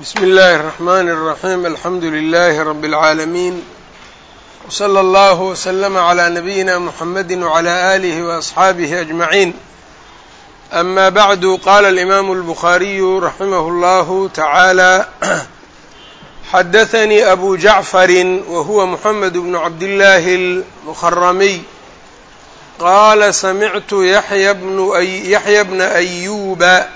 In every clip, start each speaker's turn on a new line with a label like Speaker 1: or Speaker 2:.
Speaker 1: bsmi اllahi الرحmn الرaحيم alxamdu لlh رb العaalمين وslى اllه وsلم عlى نbyina mحamd وعlى آlه وأصxaabه أجمعين أma bعd qala الإmam الbخariي raximh اllah taعaalى xadaثnii أbu jaعfari whuwa mحamed بن cabdالlahi الmkrmiy qala samictu yaحya bna أyuba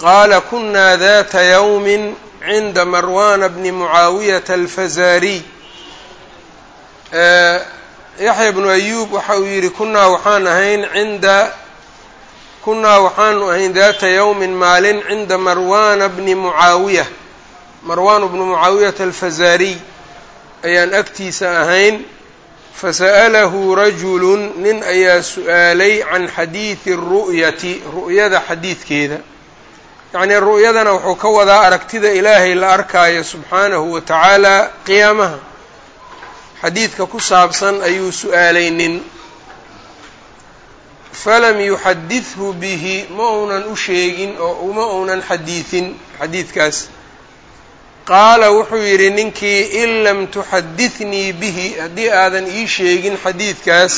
Speaker 1: qaala kunaa data yawmi cinda marwana bni mucaawiyata alfazaariy yaxya bnu ayuub waxa uu yidhi kunaa waxaan ahayn cinda kunaa waxaanu ahayn daata yawmin maalin cinda marwana bni mucaawiya marwan bnu mucaawiyata alfazaariy ayaan agtiisa ahayn fasa'alahu rajulun nin ayaa su'aalay can xadiidi ru'yati ru'yada xadiidkeeda yacnii ru'yadana wuxuu ka wadaa aragtida ilaahay la arkaayo subxaanahu wa tacaala qiyaamaha. Xadiidka ku saabsan ayuu su'aalaynin. Falam yuxadidhu bihi ma uunan u sheegin oo uma uunan xadiidin xadiidkaas. Qaala wuxuu yidhi ninkii in lam tuxadidnii bihi haddii aadan ii sheegin xadiidkaas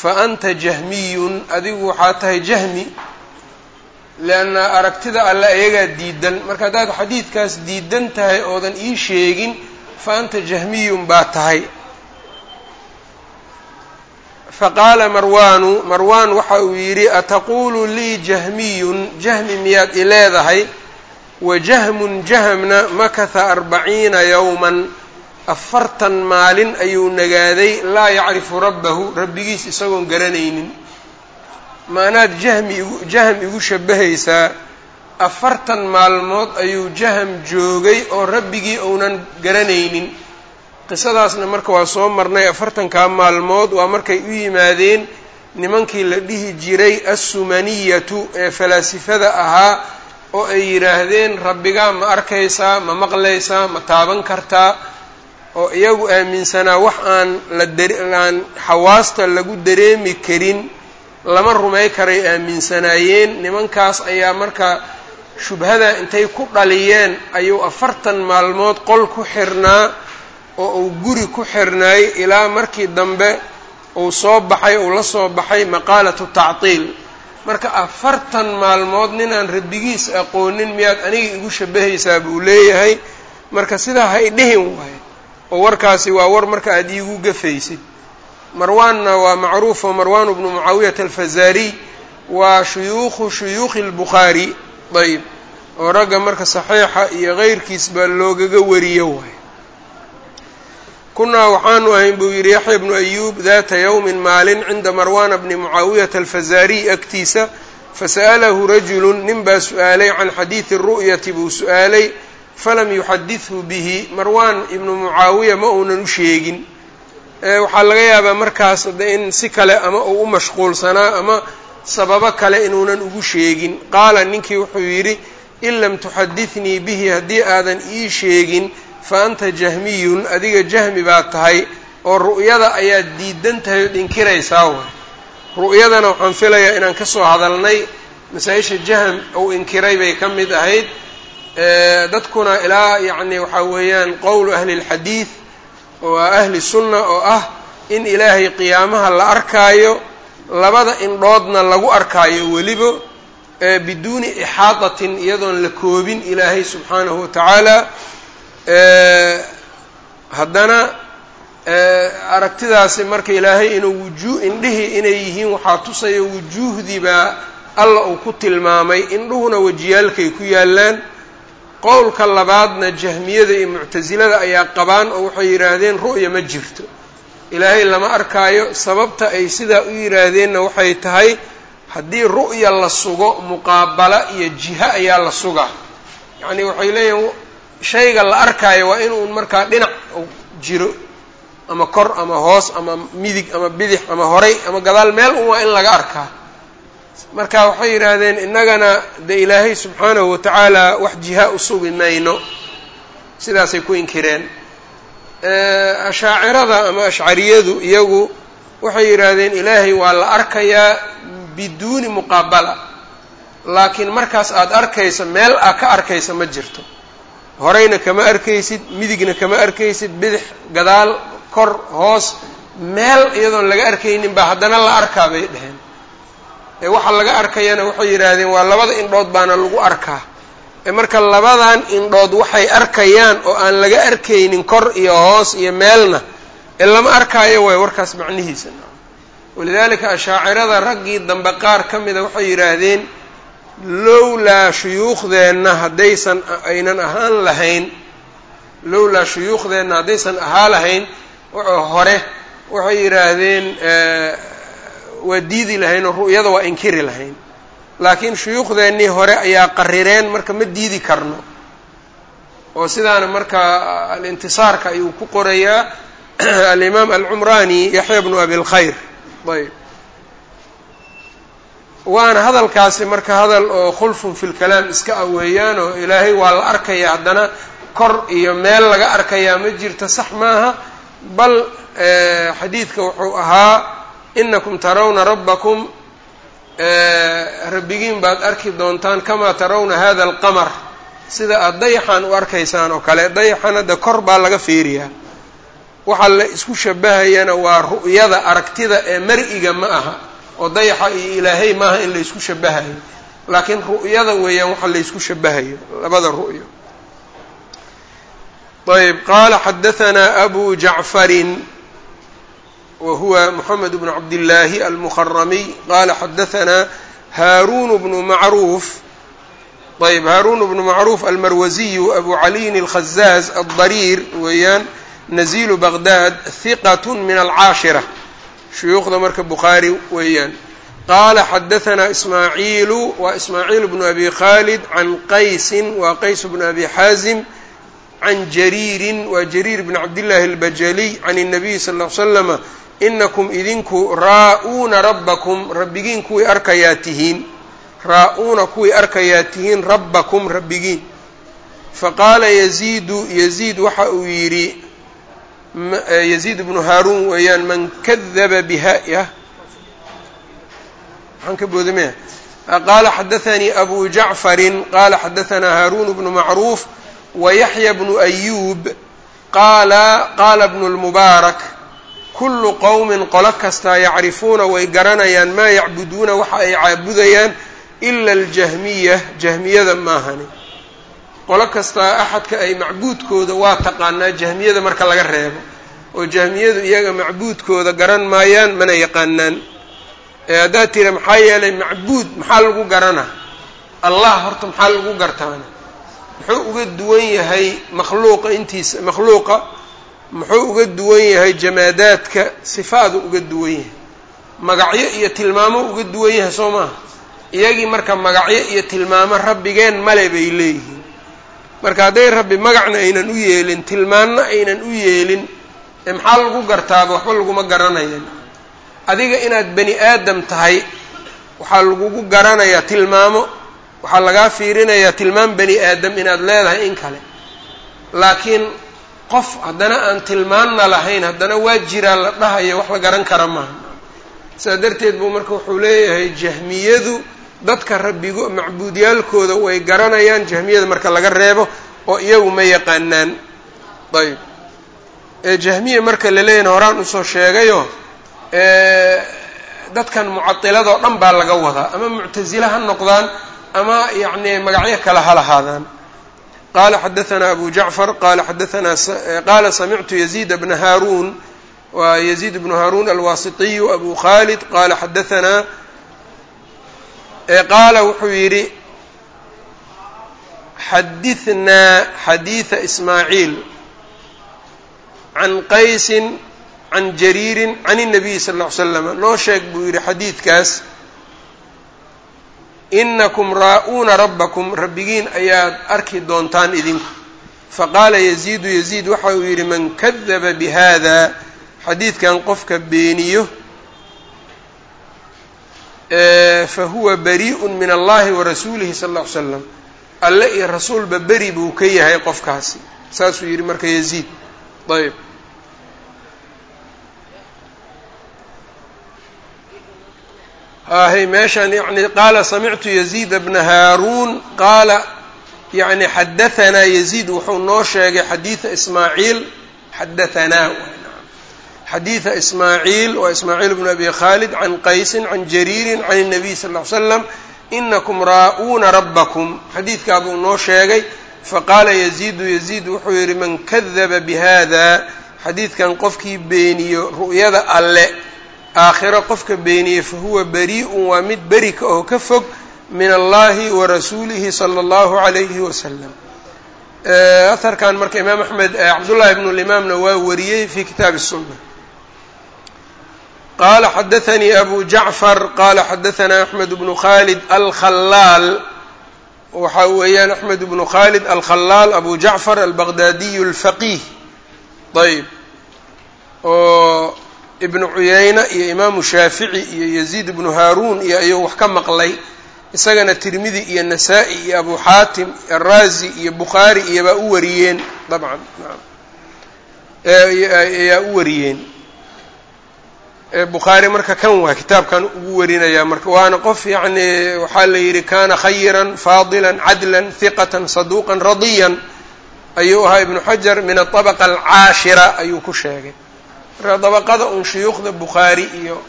Speaker 1: fa anta jahmiyun adigu waxaa tahay jahmi leanna aragtida alle ayagaa diidan marka haddaad xadiidkaas diidan tahay oodan ii sheegin fa anta jahmiyun baa tahay faqaala marwaanu marwaan waxa uu yidhi ataquulu lii jahmiyun jahmi miyaad i leedahay wa jahmun jahamna makatha arbaciina yowman afartan maalin ayuu nagaaday laa yacrifu rabbahu rabbigiis isagoon garanaynin maanaad jahmi igu jaham igu shabahaysaa afartan maalmood ayuu jaham joogay oo rabbigii uunan garanaynin. Qisadaasna marka waa soo marnay afartankaa maalmood waa markay u yimaadeen nimankii la dhihi jiray assumaniyatu ee falaasifada ahaa oo ay yidhaahdeen rabbigaa ma arkaysaa ma maqlaysaa ma taaban kartaa? oo iyagu aaminsanaa wax aan la aan xawaasta lagu dareemi karin lama rumay karay aaminsanaayeen. Nimankaas ayaa marka shubhada intay ku dhaliyeen ayuu afartan maalmood qol ku xirnaa oo uu guri ku xirnaay ilaa markii dambe uu soo baxay uu la soo baxay maqaalatu tactiil. Marka afartan maalmood ninaan rabbigiis aqoonin miyaad aniga igu shabahaysaa buu leeyahay. Marka sidaa ha idhihin waayo oo warkaasi waa war marka aada iigu gafaysid marwaanna waa macruufo marwan bnu mucaawiyata alfazaariy waa shuyuukhu shuyuukhi اlbukhaari ayb oo ragga marka saxiixa iyo keyrkiis baa loogaga wariyo waay. Kunaa waxaanu ahayn buu yidhi yaxya bnu ayuub data yowmin maalin cinda marwana bni mucaawiyata alfazaariy agtiisa fasa'alahu rajulu nin baa su'aalay can xadiidi ru'yati buu su'aalay falam yuxadidhu bihi. Marwan ibnu mucaawiya ma uunan u sheegin waxaa laga yaabaa markaas de in si kale ama uu u mashquulsanaa ama sababo kale inuunan ugu sheegin. Qaala ninkii wuxuu yidhi in lam tuxadidnii bihi haddii aadan ii sheegin fa anta jahmiyun adiga jahmi baa tahay oo ru'yada ayaad diidan tahay od inkiraysaa waay ru'yadana waxaan filayaa inaan ka soo hadalnay masaa-isha jahm uu inkiray bay ka mid ahayd. Dadkuna ilaa yacni waxaa weeyaan qowlu ahli waa ahli sunna oo ah in ilaahay qiyaamaha la arkaayo labada indhoodna lagu arkaayo weliba biduuni ixaadatin iyadoon la koobin ilaahay subxaanahu wa tacaala. Haddana aragtidaasi marka ilaahay inuu wujuu indhihii inay yihiin waxaa tusaya wujuuhdii baa alla uu ku tilmaamay indhuhuna wejiyaalkay ku yaallaan qowlka labaadna jahmiyada iyo muctasilada ayaa qabaan oo waxay yidhaahdeen ru'ya ma jirto. Ilaahay lama arkaayo sababta ay sidaa u yidhaahdeenna waxay tahay haddii ru'ya la sugo muqaabala iyo jiha ayaa la sugaa. Yacnii waxay leeyihiin shayga la arkaayo waa inuun markaa dhinac jiro ama kor ama hoos ama midig ama bidix ama horay ama gadaal meel un waa in laga arkaa marka waxay yidhaahdeen innagana de ilaahay subxaanahu wa tacaala wax jiha u sugi mayno. Sidaasay ku inkireen. Ashaacirada ama ashcariyadu iyagu waxay yidhaahdeen ilaahay waa la arkayaa biduuni muqaabala. Laakiin markaas aada arkaysa meel aa ka arkaysa ma jirto. Horeyna kama arkaysid midigna kama arkaysid bidix gadaal kor hoos meel iyadoon laga arkaynin baa haddana la arkaa bay dheheen ee waxa laga arkayana waxay yidhaahdeen waa labada indhood baana lagu arkaa. Marka labadan indhood waxay arkayaan oo aan laga arkaynin kor iyo hoos iyo meelna ee lama arkaayo waay warkaas macnihiisa. Walidaalika ashaacirada raggii dambe qaar ka mida waxay yidhaahdeen lowlaa shuyuukhdeenna haddaysan aynan ahaan lahayn lowlaa shuyuukhdeenna haddaysan ahaa lahayn hore waxay yidhaahdeen waa diidi lahayn oo ru'yada waa inkiri lahayn. Laakiin shuyuukhdeennii hore ayaa qarireen marka ma diidi karno. Oo sidaana marka alintisaarka ayuu ku qorayaa alimaam alcumrani yaxya bnu abi lkhayr ayb. Waana hadalkaasi marka hadal oo khulfun fi lkalaam iska ah oo ilaahay waa la arkaya haddana kor iyo meel laga arkayaa ma jirto sax maaha. Bal xadiidka wuxuu ahaa inakum tarawna rabbakum rabbigiin baad arki doontaan kamaa tarawna hada alqamar sida aada dayaxan u arkaysaan oo kale dayaxan hadda kor baa laga fiiriyaa waxaa la isku shabahayana waa ru'yada aragtida ee mar-iga ma aha oo dayaxa iyo ilaahay maaha in la isku shabahayo laakiin ru'yada weeyaan waxa la isku shabahayo labada ru'yo ayb qaala xadahanaa abu jacfarin wa huwa moxamed bnu cabdillaahi almuharamiy qaala xadahanaa haaruun bnu macruuf ayb haaruun bnu macruuf almarwasiyu abu caliyin alkhazaaz aldariir weeyaan nazilu baqdad hiqat min alcaashira shuyuukhda marka bukhaari weeyaan qaala xadahanaa ismaaciilu waa ismaaciil bnu abi khaalid can qaysin waa qays bnu abi xaazim can jariirin waa jariir bn cabdillaahi albajaliy can الnabiy sal ly slama inakum idinku raa-uuna rabbakum rabbigiin kuwii arkayaa tihiin. Raa-uuna kuwii arkayaa tihiin rabbakum rabbigiin. Faqaala yaziidu yaziid waxa uu yidhi yaziid bnu haaruun weeyaan man kadaba biha yah maxaan ka booda maya qaala xadaanii abu jacfarin qaala xadahanaa haaruun bnu macruuf wayaxya bnu ayuub qaala qaala bnu lmubaarak kullu qowmin qolo kastaa yacrifuuna way garanayaan maa yacbuduuna waxa ay caabudayaan ila aljahmiya jahmiyada maahani qolo kastaa axadka ay macbuudkooda waa taqaanaa jahmiyada marka laga reebo oo jahmiyadu iyaga macbuudkooda garan maayaan mana yaqaanaan haddaad tira maxaa yeelay macbuud maxaa lagu garanaa allah horta maxaa lagu gartaana muxuu uga duwan yahay makhluuqa intiisa makhluuqa muxuu uga duwan yahay jamaadaadka sifaadu uga duwan yahay. Magacyo iyo tilmaamo uga duwan yahay soo maaha iyagii marka magacyo iyo tilmaamo rabbigeen male bay leeyihiin. Marka hadday rabbi magacna aynan u yeelin tilmaanna aynan u yeelin ee maxaa lagu gartaaba waxba laguma garanayan? Adiga inaad bani aadam tahay waxaa lagugu garanayaa tilmaamo waxaa lagaa fiirinayaa tilmaam bani aadam inaad leedahay in kale. Laakiin qof haddana aan tilmaanna lahayn haddana waa jiraa la dhahayo wax la garan kara maaha sidaa darteed buu marka wuxuu leeyahay jahmiyadu dadka rabbigo macbuudyaalkooda way garanayaan jahmiyada marka laga reebo oo iyagu ma yaqaanaan. Ayb jahmiya marka la leeyahay horaan u soo sheegayo dadkan mucadiladoo dhan baa laga wadaa. Ama muctasile ha noqdaan ama yacni magacyo kale ha lahaadaan qala xadaثna abu jacfar qala xadaثna qala samictu yaziid bna haarun wa yaziid bnu haarun alwasitiyu abu khalid qala xadaثna qaala wuxuu yidhi xadiثnaa xadiiثa ismaaciil can qaysi can jariiri can الnabiy sal اه ly slm noo sheeg buu yidhi xadiidkaas inakum raa-uuna rabbakum rabbigiin ayaad arki doontaan idinku. Faqaala yaziidu yaziid waxa uu yidhi man kadaba bihada xadiidkan qofka beeniyo fahuwa bariiءu min allahi warasuulihi sal ll ly slam alle iyo rasuulba beri buu ka yahay qofkaasi. Saasuu yidhi marka yaziid. Ayb hahay meeshan yani qaala samictu yaziida bna haaruun. Qaala yacni xadahanaa yaziid. Wuxuu noo sheegay xadiida ismaaciil. Xadahanaa xadiida ismaaciil waa ismaaciil bnu abi khaalid can qaysin can jariirin can الnabiy sal ly slam inakum raa'uuna rabbakum. Xadiidkaa buu noo sheegay. Faqaala yaziidu yaziid wuxuu yidhi man kadaba bihada xadiidkan qofkii beeniyo ru'yada alle aakhiro qofka beeniyey fahuwa barii'un waa mid beri ka oo ka fog min allahi wa rasuulihi sala allahu calayhi wasalam aharkan marka imaam axmed cabdullahi bnu limaamna waa wariyey fi kitaabi الsunna qala xadaanii abu jacfar qala xadaanaa axmed bnu khalid alkhalaal waxa weeyaan axmed bnu khalid alkhalaal abu jacfar albaqdaadiyu alfaqih ayb oo ibnu cuyayna iyo imaamu shaafici iyo yaziid ibnu haaruun iyo ayuu wax ka maqlay. Isagana tirmidi iyo nasaa-i iyo abu xaatim araazi iyo bukhaari iyobaa u wariyeen. Dabcan ayaa u wariyeen. Bukhaari marka kan waa kitaabkan ugu warinayaa marka waana qof yacni waxaa la yidhi kana khayiran faadila cadla hiqata saduuqa radiyan. Ayuu ahaa ibnu xajar min aطabaqa alcaashira ayuu ku sheegay marka dabaqada un shuyuukhda bukhaari iyo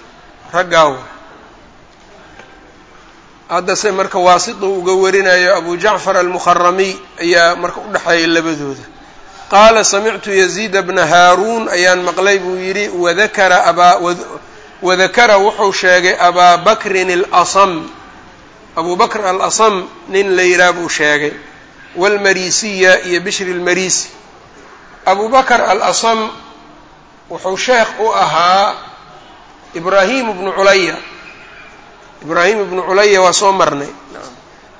Speaker 1: raggaawa haddase marka waasitu uga warinayo abu jacfar almukharamiy ayaa marka udhexeeya labadooda. Qaala samictu yaziida bna haaruun ayaan maqlay buu yidhi wadakara abaa wadakara wuxuu sheegay abaa bakrin alasam. Abu alasam nin la yidhaha buu sheegay. Waalmarisiya iyo bishri lmarisi abu bakr alasam wuxuu sheekh u ahaa ibraahim bnu culaya ibraahim ibnu culaya waa soo marnay.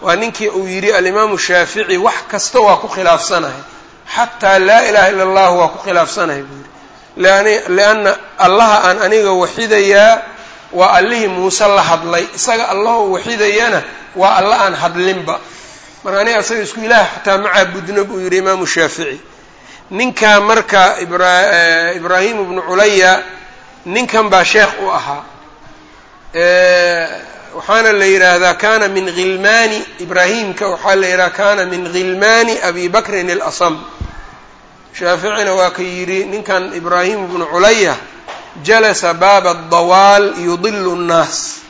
Speaker 1: Waa ninkii uu yidhi alimaamu shaafici wax kasta waa ku khilaafsanahay. Xataa laa ilaha illa allah waa ku khilaafsanahay buu yidhi. Lianna allaha aan aniga waxidayaa waa allihii muuse la hadlay. Isaga allahoo waxidayana waa alla aan hadlinba. Marka aniga isaga isku ilaah xataa ma caabudno buu yidhi imaamu shaafici ninkaa marka eh, ibraahim ibnu culaya ninkan baa sheekh u ahaa. Eh, waxaana la yidhaahdaa kaana min hilmaani ibraahimka waxaa la yidhaha kaana min khilmaani abi bakrin اlasam shaaficina waa ka yidhi ninkan ibraahim ibnu culaya jalasa baaba adawaal yudilu nnaas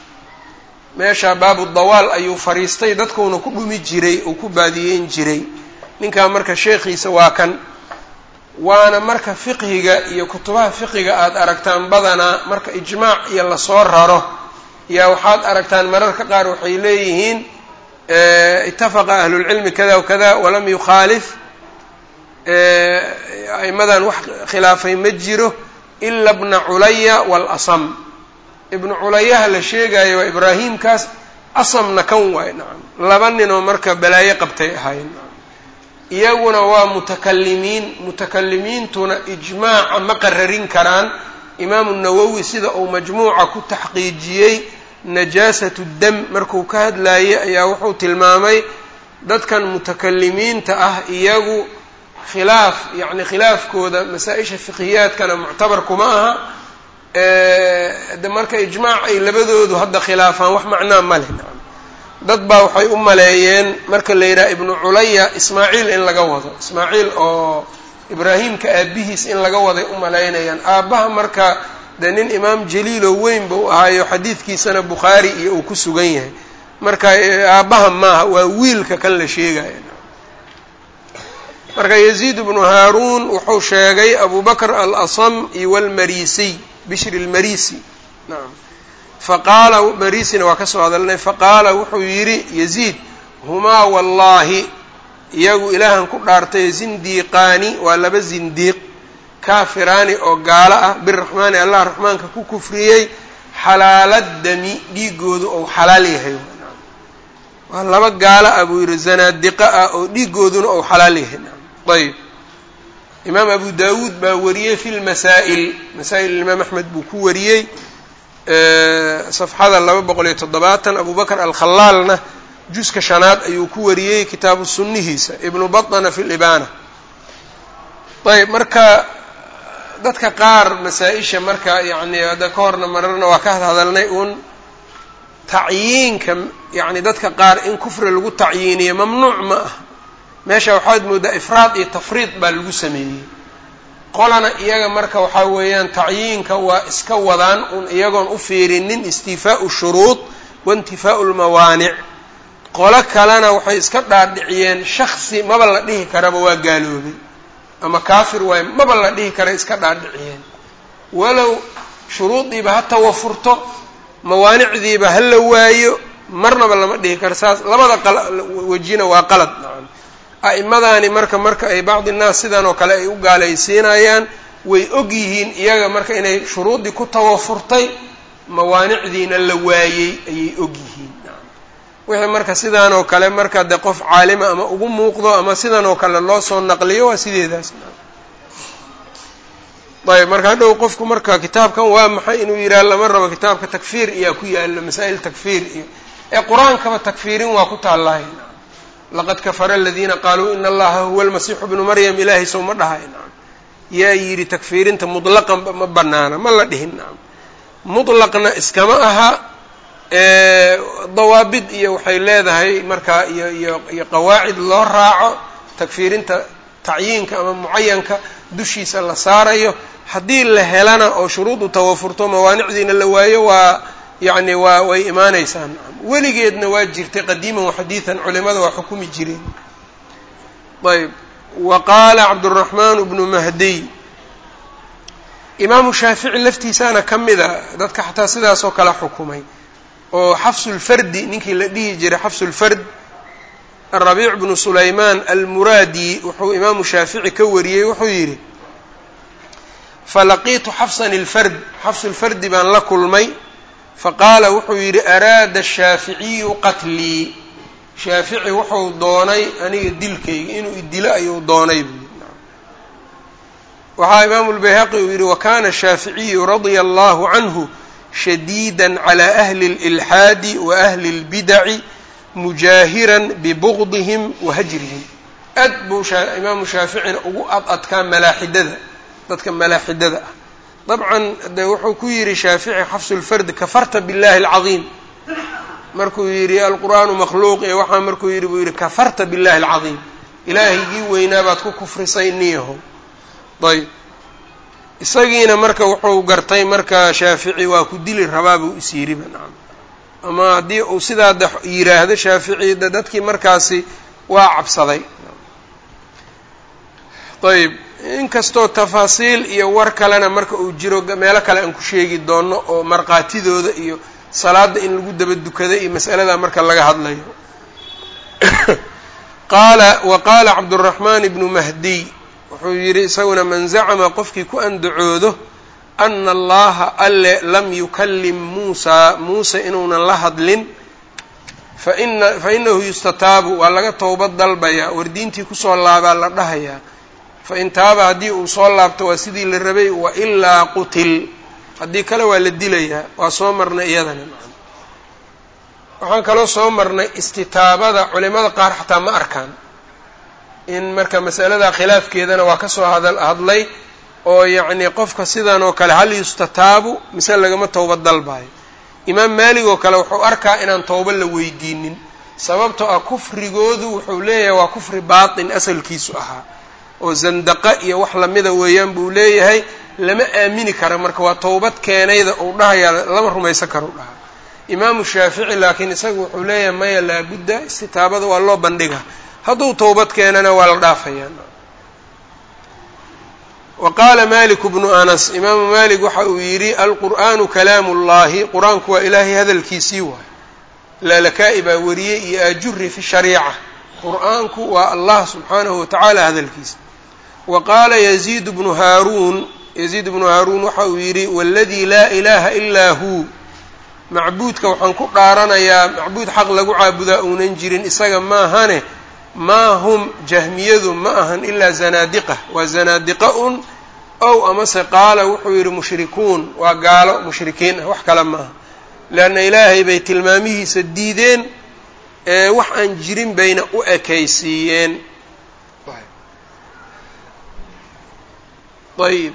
Speaker 1: meeshaa baabu dawaal ayuu fariistay dadkuuna ku dhumi jiray oo ku baadiyeyn jiray. Ninkaa marka sheekhiisa waa kan waana marka fiqhiga iyo kutubaha fiqhiga aada aragtaan badanaa marka ijmaac iyo la soo raro. Yaa waxaad aragtaan mararka qaar waxay leeyihiin itafaqa ahlulcilmi kada wakada walam yukhaalif aimadan wax khilaafay ma jiro ila bna culaya waalasam ibnu culayaha la sheegayo waa ibraahimkaas asamna kan waay nacam laba ninoo marka balaayo qabtay ahaayeen iyaguna waa mutakalimiin mutakalimiintuna ijmaaca ma qararin karaan. Imaamu nawowi sida uu majmuuca ku taxqiijiyey najaasatu dam markuu ka hadlayay ayaa wuxuu tilmaamay dadkan mutakalimiinta ah iyagu khilaaf yacni khilaafkooda masaa-isha fiqhiyaadkana muctabar kuma aha. De marka ijmaac ay labadoodu hadda khilaafaan wax macnaa ma leh dad baa waxay u maleeyeen marka la yidhaha ibnu culaya ismaaciil in laga wado. Ismaaciil oo ibraahimka aabihiis in laga waday u malaynayaan aabbaha marka dee nin imaam jaliiloo weyn buu ahaayo xadiidkiisana bukhaari iyo uu ku sugan yahay. Marka aabbaha maaha waa wiilka kan la sheegaya marka yaziid bnu haaruun wuxuu sheegay abu bakr alasam iyo walmarisiy bishri lmarisi nacam faqaala marisina waa ka soo hadalnay faqaala wuxuu yidhi yaziid humaa wallaahi iyagu ilaahan ku dhaartay zindiiqaani waa laba zindiiq kaafiraani oo gaalo ah biraxmaani allah raxmaanka ku kufriyey xalaaladami dhiigoodu ou xalaal yahay. Waa laba gaalo ah buu yidhi zanaadiqa ah oo dhiigooduna ou xalaal yahay. Ayb imaam abu dawuud baa wariyey fi lmasaa'il masaa'il imaam axmed buu ku wariyey safxada laba boqol iyo toddobaatan abu bakr alkhalaalna juska shanaad ayuu ku wariyey kitaabu sunnihiisa ibnu batana fi libaana ayb marka dadka qaar masaa-isha marka yacni hadda ka horna mararna waa ka hadhadalnay uun tacyiinka yacni dadka qaar in kufri lagu tacyiiniyo mamnuuc ma ah meesha waxaad moodaa ifraad iyo tafriid baa lagu sameeyey qolana iyaga marka waxaa weeyaan tacyiinka waa iska wadaan un iyagoon u fiirinin istiifaau shuruud waintifaau lmawaanic qolo kalena waxay iska dhaadhiciyeen shaksi maba la dhihi karaba waa gaaloobay ama kaafir waay maba la dhihi kara iska dhaadhiciyeen. Walow shuruudiiba ha tawafurto mawaanicdiiba ha la waayo marnaba lama dhihi karo saas labada wejina waa qalad a'imadaani marka marka ay bacdi nnaas sidan oo kale ay u gaalaysiinayaan way og yihiin iyaga marka inay shuruuddii ku tawafurtay mawaanicdiina la waayey ayay og yihiin. Wixii marka sidan oo kale marka de qof caalima ama ugu muuqdo ama sidan oo kale loo soo naqliyo waa sideedaas. Ayb marka hadhow qofku marka kitaabkan waa maxay inuu yidhaha lama rabo kitaabka takfiir iyaa ku yaalo masaa'il takfiir iyo ee qur'aankaba takfiirin waa ku taallahay laqad kafara aladiina qaaluu ina allaha huwa almasiixu bnu maryam ilaahay sow ma dhahay. Nacam yaa yidhi takfiirinta mutlaqan ma banaana ma la dhihin. Nacam mutlaqna iskama aha dawaabid iyo waxay leedahay markaa iyo iyo iyo qawaacid loo raaco takfiirinta tacyiinka ama mucayanka dushiisa la saarayo. Haddii la helana oo shuruudu tawafurto mawaanicdiina la waayo waa yacni waa way imaanaysaa nacam weligeedna waa jirtay qadiiman waxadiidan culimada waa xukumi jireen. Ayb wa qaala cabduraxmaan bnu mahdiy imaamu shaafici laftiisaana ka mida dadka xataa sidaasoo kale xukumay oo xafsulfardi ninkii la dhihi jiray xafsulfard arabiic bnu sulaymaan almuraadi wuxuu imaamu shaafici ka wariyey wuxuu yidhi falaqiitu xafsan ilfard xafsulfardi baan la kulmay faqaala wuxuu yidhi araada ashaaficiyu qatlii shaafici wuxuu doonay aniga dilkayga inuu idilo ayuu doonay buu yidhi waxaa imaamu lbayhaqi uu yidhi wakana shaaficiyu radia allahu canhu shadiida clى ahli اlilxaadi wa ahli اlbidaci mujaahiran bibugdihim wa hajrihim aad buu imaamu shaaficina ugu ad adkaa malaaxidada dadka malaaxidada ah dabcan de wuxuu ku yidhi shaafici xafsulfardi kafarta billahi alcadiim. Markuu yidhi alqur'aanu makhluuq. Ee waxaa markuu yidhi buu yidhi kafarta billahi alcadiim. Ilaahaygii weynaa baad ku kufrisay niyaho ayb isagiina marka wuxuu gartay marka shaafici waa ku dili rabaa buu is yidhiba nacam ama haddii uu sidaa de yidhaahdo shaafici de dadkii markaasi waa cabsaday. Ayb inkastoo tafaasiil iyo war kalena marka uu jiro meelo kale aan ku sheegi doono oo markhaatidooda iyo salaada in lagu daba dukada iyo mas'alada marka laga hadlayo. Qaala wa qaala cabduraxmaan ibnu mahdiy wuxuu yidhi isaguna man zacama qofkii ku andacoodo ana allaha alle lam yukallim muusaa muuse inuunan la hadlin faina fa inahu yustataabu waa laga towbad dalbayaa war diintii ku soo laabaa la dhahayaa fain taaba haddii uu soo laabto waa sidii la rabay wa ilaa qutil. Haddii kale waa la dilayaa waa soo marnay iyadana. Waxaan kaloo soo marnay istitaabada culimada qaar xataa ma arkaan. In marka masalada khilaafkeedana waa ka soo hadal hadlay oo yacni qofka sidan oo kale hal yustataabu mise lagama towbad dalbayo. Imaam maalig oo kale wuxuu arkaa inaan towba la weydiinin sababtoo ah kufrigoodu wuxuu leeyahay waa kufri baatin asalkiisu ahaa oo zandaqa iyo wax lamida weeyaan buu leeyahay lama aamini kara marka waa towbad keenayda uu dhahayaa lama rumaysan karo u imaamu shaafici laakiin isagu wuxuu leeyahay maya laabudda istitaabada waa loo bandhiga. Hadduu towbad keenana waa la dhaafayaa wa qaala maliku bnu anas imaamu malik waxa uu yidhi alqur'aanu kalaamu اllahi qur'aanku waa ilaahay hadalkiisii waay laalaka-i baa wariyey iyo ajuri fi shariica. Qur'aanku waa allah subxaanahu watacaala hadalkiisa wa qaala yaziid bnu haaruun yaziid bnu haaruun waxa uu yidhi waladii laa ilaha ilaa hu. Macbuudka waxaan ku dhaaranayaa macbuud xaq lagu caabudaa uunan jirin isaga maahane maa hum jahmiyadu ma ahan ilaa zanaadiqa waa zanaadiqa un ow amase qaala wuxuu yidhi mushrikuun waa gaalo mushrikiin ah wax kale maaha leanna ilaahay bay tilmaamihiisa diideen ee wax aan jirin bayna u ekaysiiyeen ayib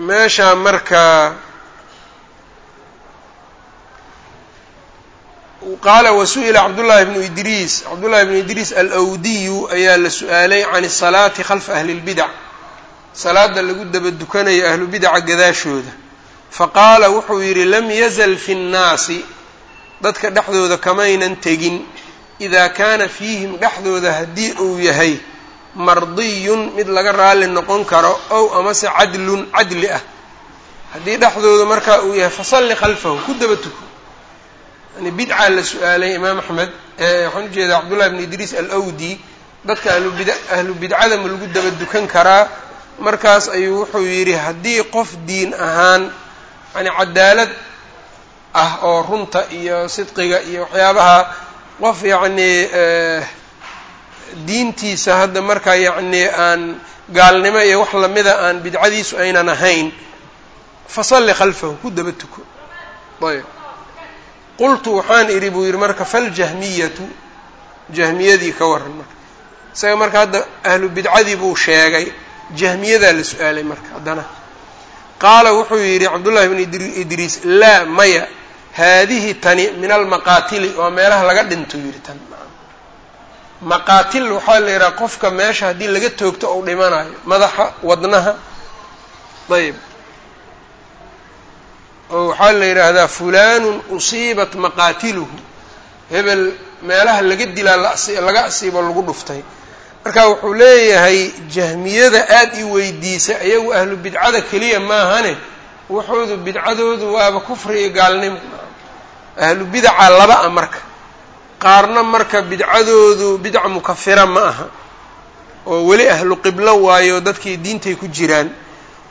Speaker 1: meeshaa marka qaala wasu'ila cabdullaahi bnu idriis cabdullahi bnu idriis alwdiyu ayaa la su'aalay can asalaati khalfa ahli اlbidac salaada lagu daba dukanayo ahlu bidaca gadaashooda. Faqaala wuxuu yidhi lam yazal fi nnaasi. Dadka dhexdooda kamaynan tegin. Idaa kaana fiihim dhexdooda haddii uu yahay mardiyun mid laga raalli noqon karo ow amase cadlun cadli ah. Haddii dhexdooda markaa uu yahay fasalli khalfahu ku daba tuko. Yani bidcaa la su'aalay imaam axmed waxaan u jeedaa cabdullahi bn idriis alawdi dadka ahlubid ahlu bidcada ma lagu daba dukan karaa. Markaas ayuu wuxuu yidhi haddii qof diin ahaan yani cadaalad ah oo runta iyo sidqiga iyo waxyaabaha qof yacnii diintiisa hadda markaa yacnii aan gaalnimo iyo wax lamida aan bidcadiisu aynan ahayn fasalli khalfahu ku daba tuko. Ayb. Qultu waxaan idhi buu yidhi marka faljahmiyatu jahmiyadii ka waran marka. Isaga marka hadda ahlu bidcadii buu sheegay jahmiyadaa la su'aalay marka haddana. Qaala wuxuu yidhi cabdullahi bn idriis laa maya haadihi tani min almaqaatili waa meelaha laga dhinto yidhi tan maqaatil waxaa la yidhaha qofka meesha haddii laga toogto ou dhimanayo madaxa wadnaha ayb oo waxaa la yidhaahdaa fulanun usiibat maqaatiluhu. Hebel meelaha laga dilaa laga asiibo lagu dhuftay. Marka wuxuu leeyahay jahmiyada aada i weydiisa iyagu ahlu bidcada keliya maahane waxoodu bidcadoodu waaba kufri iyo gaalnimo. Ahlu bidaca laba a marka qaarna marka bidcadoodu bidca mukafira ma aha. Oo weli ahlu qiblo waayo dadkii diintay ku jiraan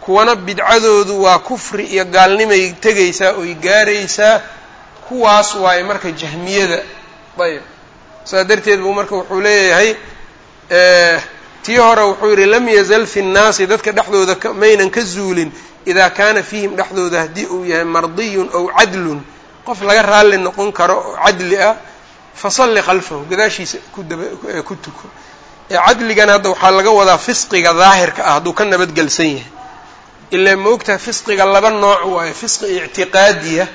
Speaker 1: kuwana bidcadoodu waa kufri iyo gaalnimay tegaysaa oy gaaraysaa kuwaas waaye marka jahmiyada. Ayb saas darteed buu marka wuxuu leeyahay tii hore wuxuu yidhi lam yazal fi nnaasi dadka dhexdooda maynan ka zuulin idaa kaana fiihim dhexdooda haddii uu yahay mardiyun ow cadlun. Qof laga raalli noqon karo oo cadli ah fasalli khalfahu gadaashiisa ku tuko. Ee cadligan hadda waxaa laga wadaa fisqiga daahirka ah hadduu ka nabadgelsan yahay. Ilaa moogtaha fisqiga laba nooc waayo fisqi ictiqaadiya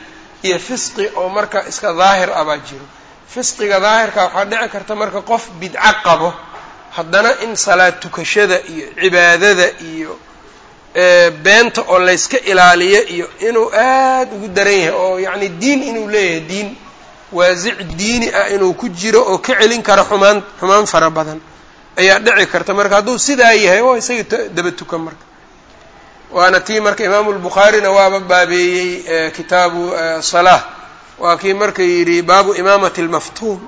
Speaker 1: iyo fisqi oo marka iska daahir ah baa jiro. Fisqiga daahirka waxaa dhici karta marka qof bidco qabo haddana in salaad tukashada iyo cibaadada iyo beenta oo layska ilaaliyo iyo inuu aada ugu daran yahay oo yacni diin inuu leeyahay diin waasic diini ah inuu ku jiro oo ka celin karo xumaan xumaan fara badan. Ayaa dhici karta. Marka hadduu sidaa yahay oo isaga daba tukan marka. Waana tii marka imaamu lbukhaarina waaba baabeeyey kitaabu salaa waa kii marka yidhi baabu imaamati lmaftuun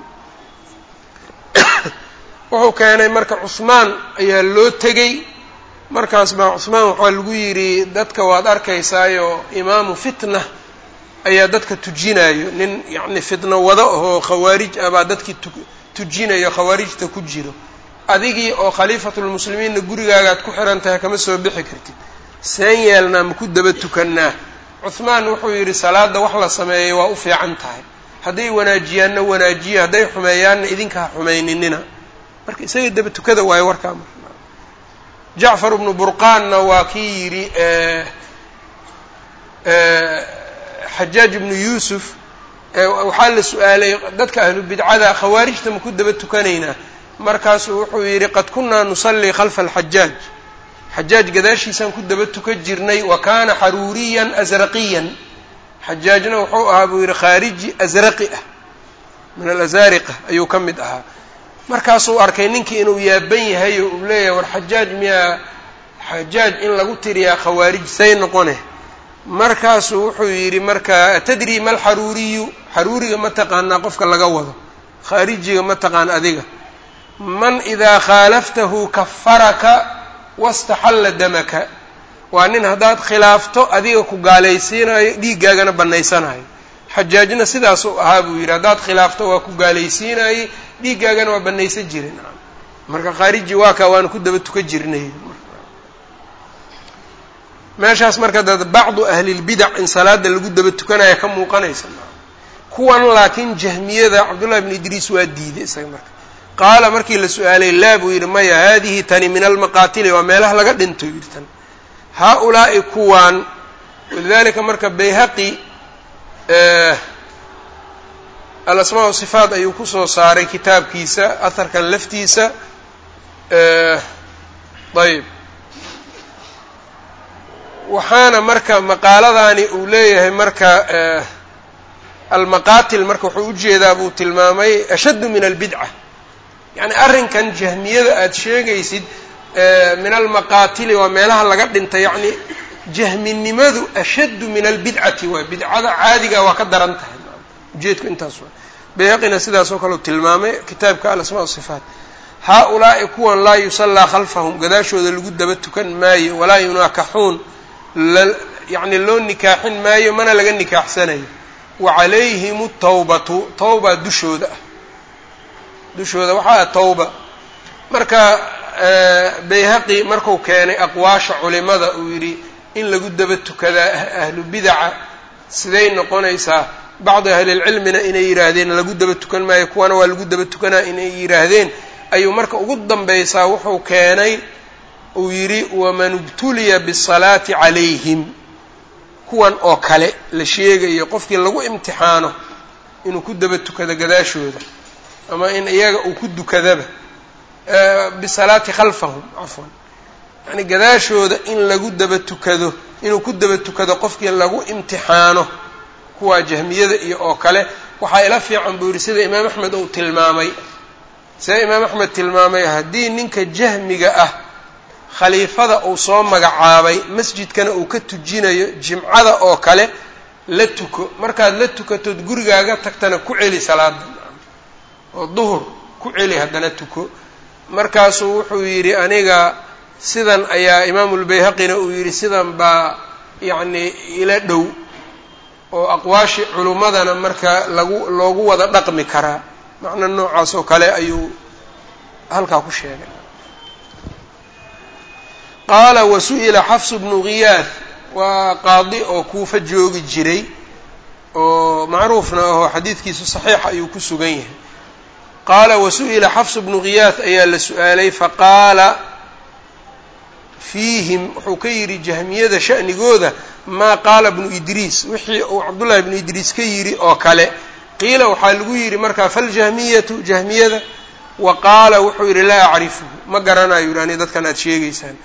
Speaker 1: wuxuu keenay marka cusmaan ayaa loo tegey. Markaas baa cusmaan waxaa lagu yidhi dadka waad arkaysaayo imaamu fitna ayaa dadka tujinayo nin yacni fitno wado ahoo khawaarij ah baa dadkii tujinayo khawaarijta ku jiro. Adigii oo khaliifatulmuslimiinna gurigaagaad ku xiran tahay kama soo bixi kartid. Seen yeelnaa maku daba tukannaa. Cuhmaan wuxuu yidhi salaada wax la sameeyay waa u fiican tahay. Hadday wanaajiyaanna wanaajiyo hadday xumeeyaanna idinka ha xumayninina. Marka isaga daba tukada waayo warkaa marka jacfar bnu burqaanna waa kii yidhi xajaaj ibnu yuusuf waxaa la su'aalay dadka ahlu bidcada khawaarijta maku daba tukanaynaa? Markaasuu wuxuu yidhi qad kunaa nusallii khalfa alxajaaj xajaaj gadaashiisaan ku daba tukan jirnay wa kaana xaruuriyan asraqiyan xajaajna wuxuu ahaa buu yidhi khaariji asraqi ah min alazaariqa ayuu ka mid ahaa. Markaasuu arkay ninkii inuu yaaban yahay oo uu leeyahay war xajaaj miyaa xajaaj in lagu tiriyaa khawaarij say noqone markaasuu wuxuu yidhi marka atadri ma alxaruuriyu? Xaruuriga ma taqaanaa qofka laga wado. Khaarijiga ma taqaan adiga. Man idaa khaalaftahu kafaraka wastaxalla damaka. Waa nin haddaad khilaafto adiga ku gaalaysiinayo dhiiggaagana bannaysanayo. Xajaajna sidaasuu ahaa buu yidhi haddaad khilaafto waa ku gaalaysiinayey dhiiggaagana waa banaysan jirin. Marka khaariji waa kaa waana ku daba tukan jirnay meeshaas marka dad bacdu ahlilbidac in salaada lagu daba tukanaya ka muuqanaysa kuwan laakiin jahmiyada cabdullahi bn idriis waa diiday isaga marka. Qaala markii la su'aalay laa buu yidhi maya haadihi tani min almaqaatili waa meelaha laga dhinto yidhi tan. Haa-ulaa'i kuwaan walidalika marka bayhaqi alasmaa wasifaat ayuu ku soo saaray kitaabkiisa aharkan laftiisa ayb waxaana marka maqaaladani uu leeyahay marka almaqaatil marka wuxuu u jeedaa buu tilmaamay ashaddu min albidca yacni arrinkan jahmiyada aada sheegaysid min almaqaatili waa meelaha laga dhintay yacni jahminimadu ashaddu min albidcati waay bidcada caadiga waa ka daran tahay. Ujeedku intaas waa. Bayhaqina sidaas oo kale u tilmaamay kitaabka alasmaa sifaat haa-ulaa'i kuwan laa yusallaa khalfahum gadaashooda lagu daba tukan maayo walaa yunaakaxuun yacni loo nikaaxin maayo mana laga nikaaxsanayo. Wa calayhim tawbatu tawba dushooda ah. Dushooda waxaa tawba. Marka bayhaqi marku keenay aqwaasha culimada uu yidhi in lagu daba tukadaa ahlu bidaca siday noqonaysaa bacdi ahlilcilmina inay yidhaahdeen lagu daba tukan maayo kuwana waa lagu daba tukanaa inay yidhaahdeen ayuu marka ugu danbaysaa wuxuu keenay uu yidhi waman ibtuliya bisalaati calayhim kuwan oo kale la sheegayo qofkii lagu imtixaano inuu ku daba tukado gadaashooda ama in iyaga uu ku dukadaba bisalaati khalfahum cafwan. Yani gadaashooda in lagu daba tukado inuu ku daba tukado qofkii lagu imtixaano kuwaa jahmiyada iyo oo kale waxaa ila fiican buu yidhi sida imaam axmed uu tilmaamay. Sida imaam axmed tilmaamay haddii ninka jahmiga ah khaliifada uu soo magacaabay masjidkana uu ka tujinayo jimcada oo kale la tuko. Markaad la tukatood gurigaaga tagtana ku celi salaada oo duhur ku celi haddana tuko. Markaasuu wuxuu yidhi aniga sidan ayaa imaamulbayhaqina uu yidhi sidan baa yacni ila dhow oo aqwaashii culummadana marka lagu loogu wada dhaqmi karaa. Macna noocaas oo kale ayuu halkaa ku sheegay qaala wasu'ila xafsu bnu ghiyaad waa qaadi oo kuufa joogi jiray oo macruufna ahoo xadiidkiisu saxiixa ayuu ku sugan yahay. Qaala wasu'ila xafsu bnu ghiyaad ayaa la su'aalay faqaala fiihim wuxuu ka yidhi jahmiyada sha'nigooda maa qaala bnu idriis. Wixii uu cabdullahi bnu idriis ka yidhi oo kale. Qiila waxaa lagu yidhi markaa faljahmiyatu jahmiyada? Wa qaala wuxuu yidhi laa acrifuhu. Ma garanayo ani dadkan aada sheegaysaan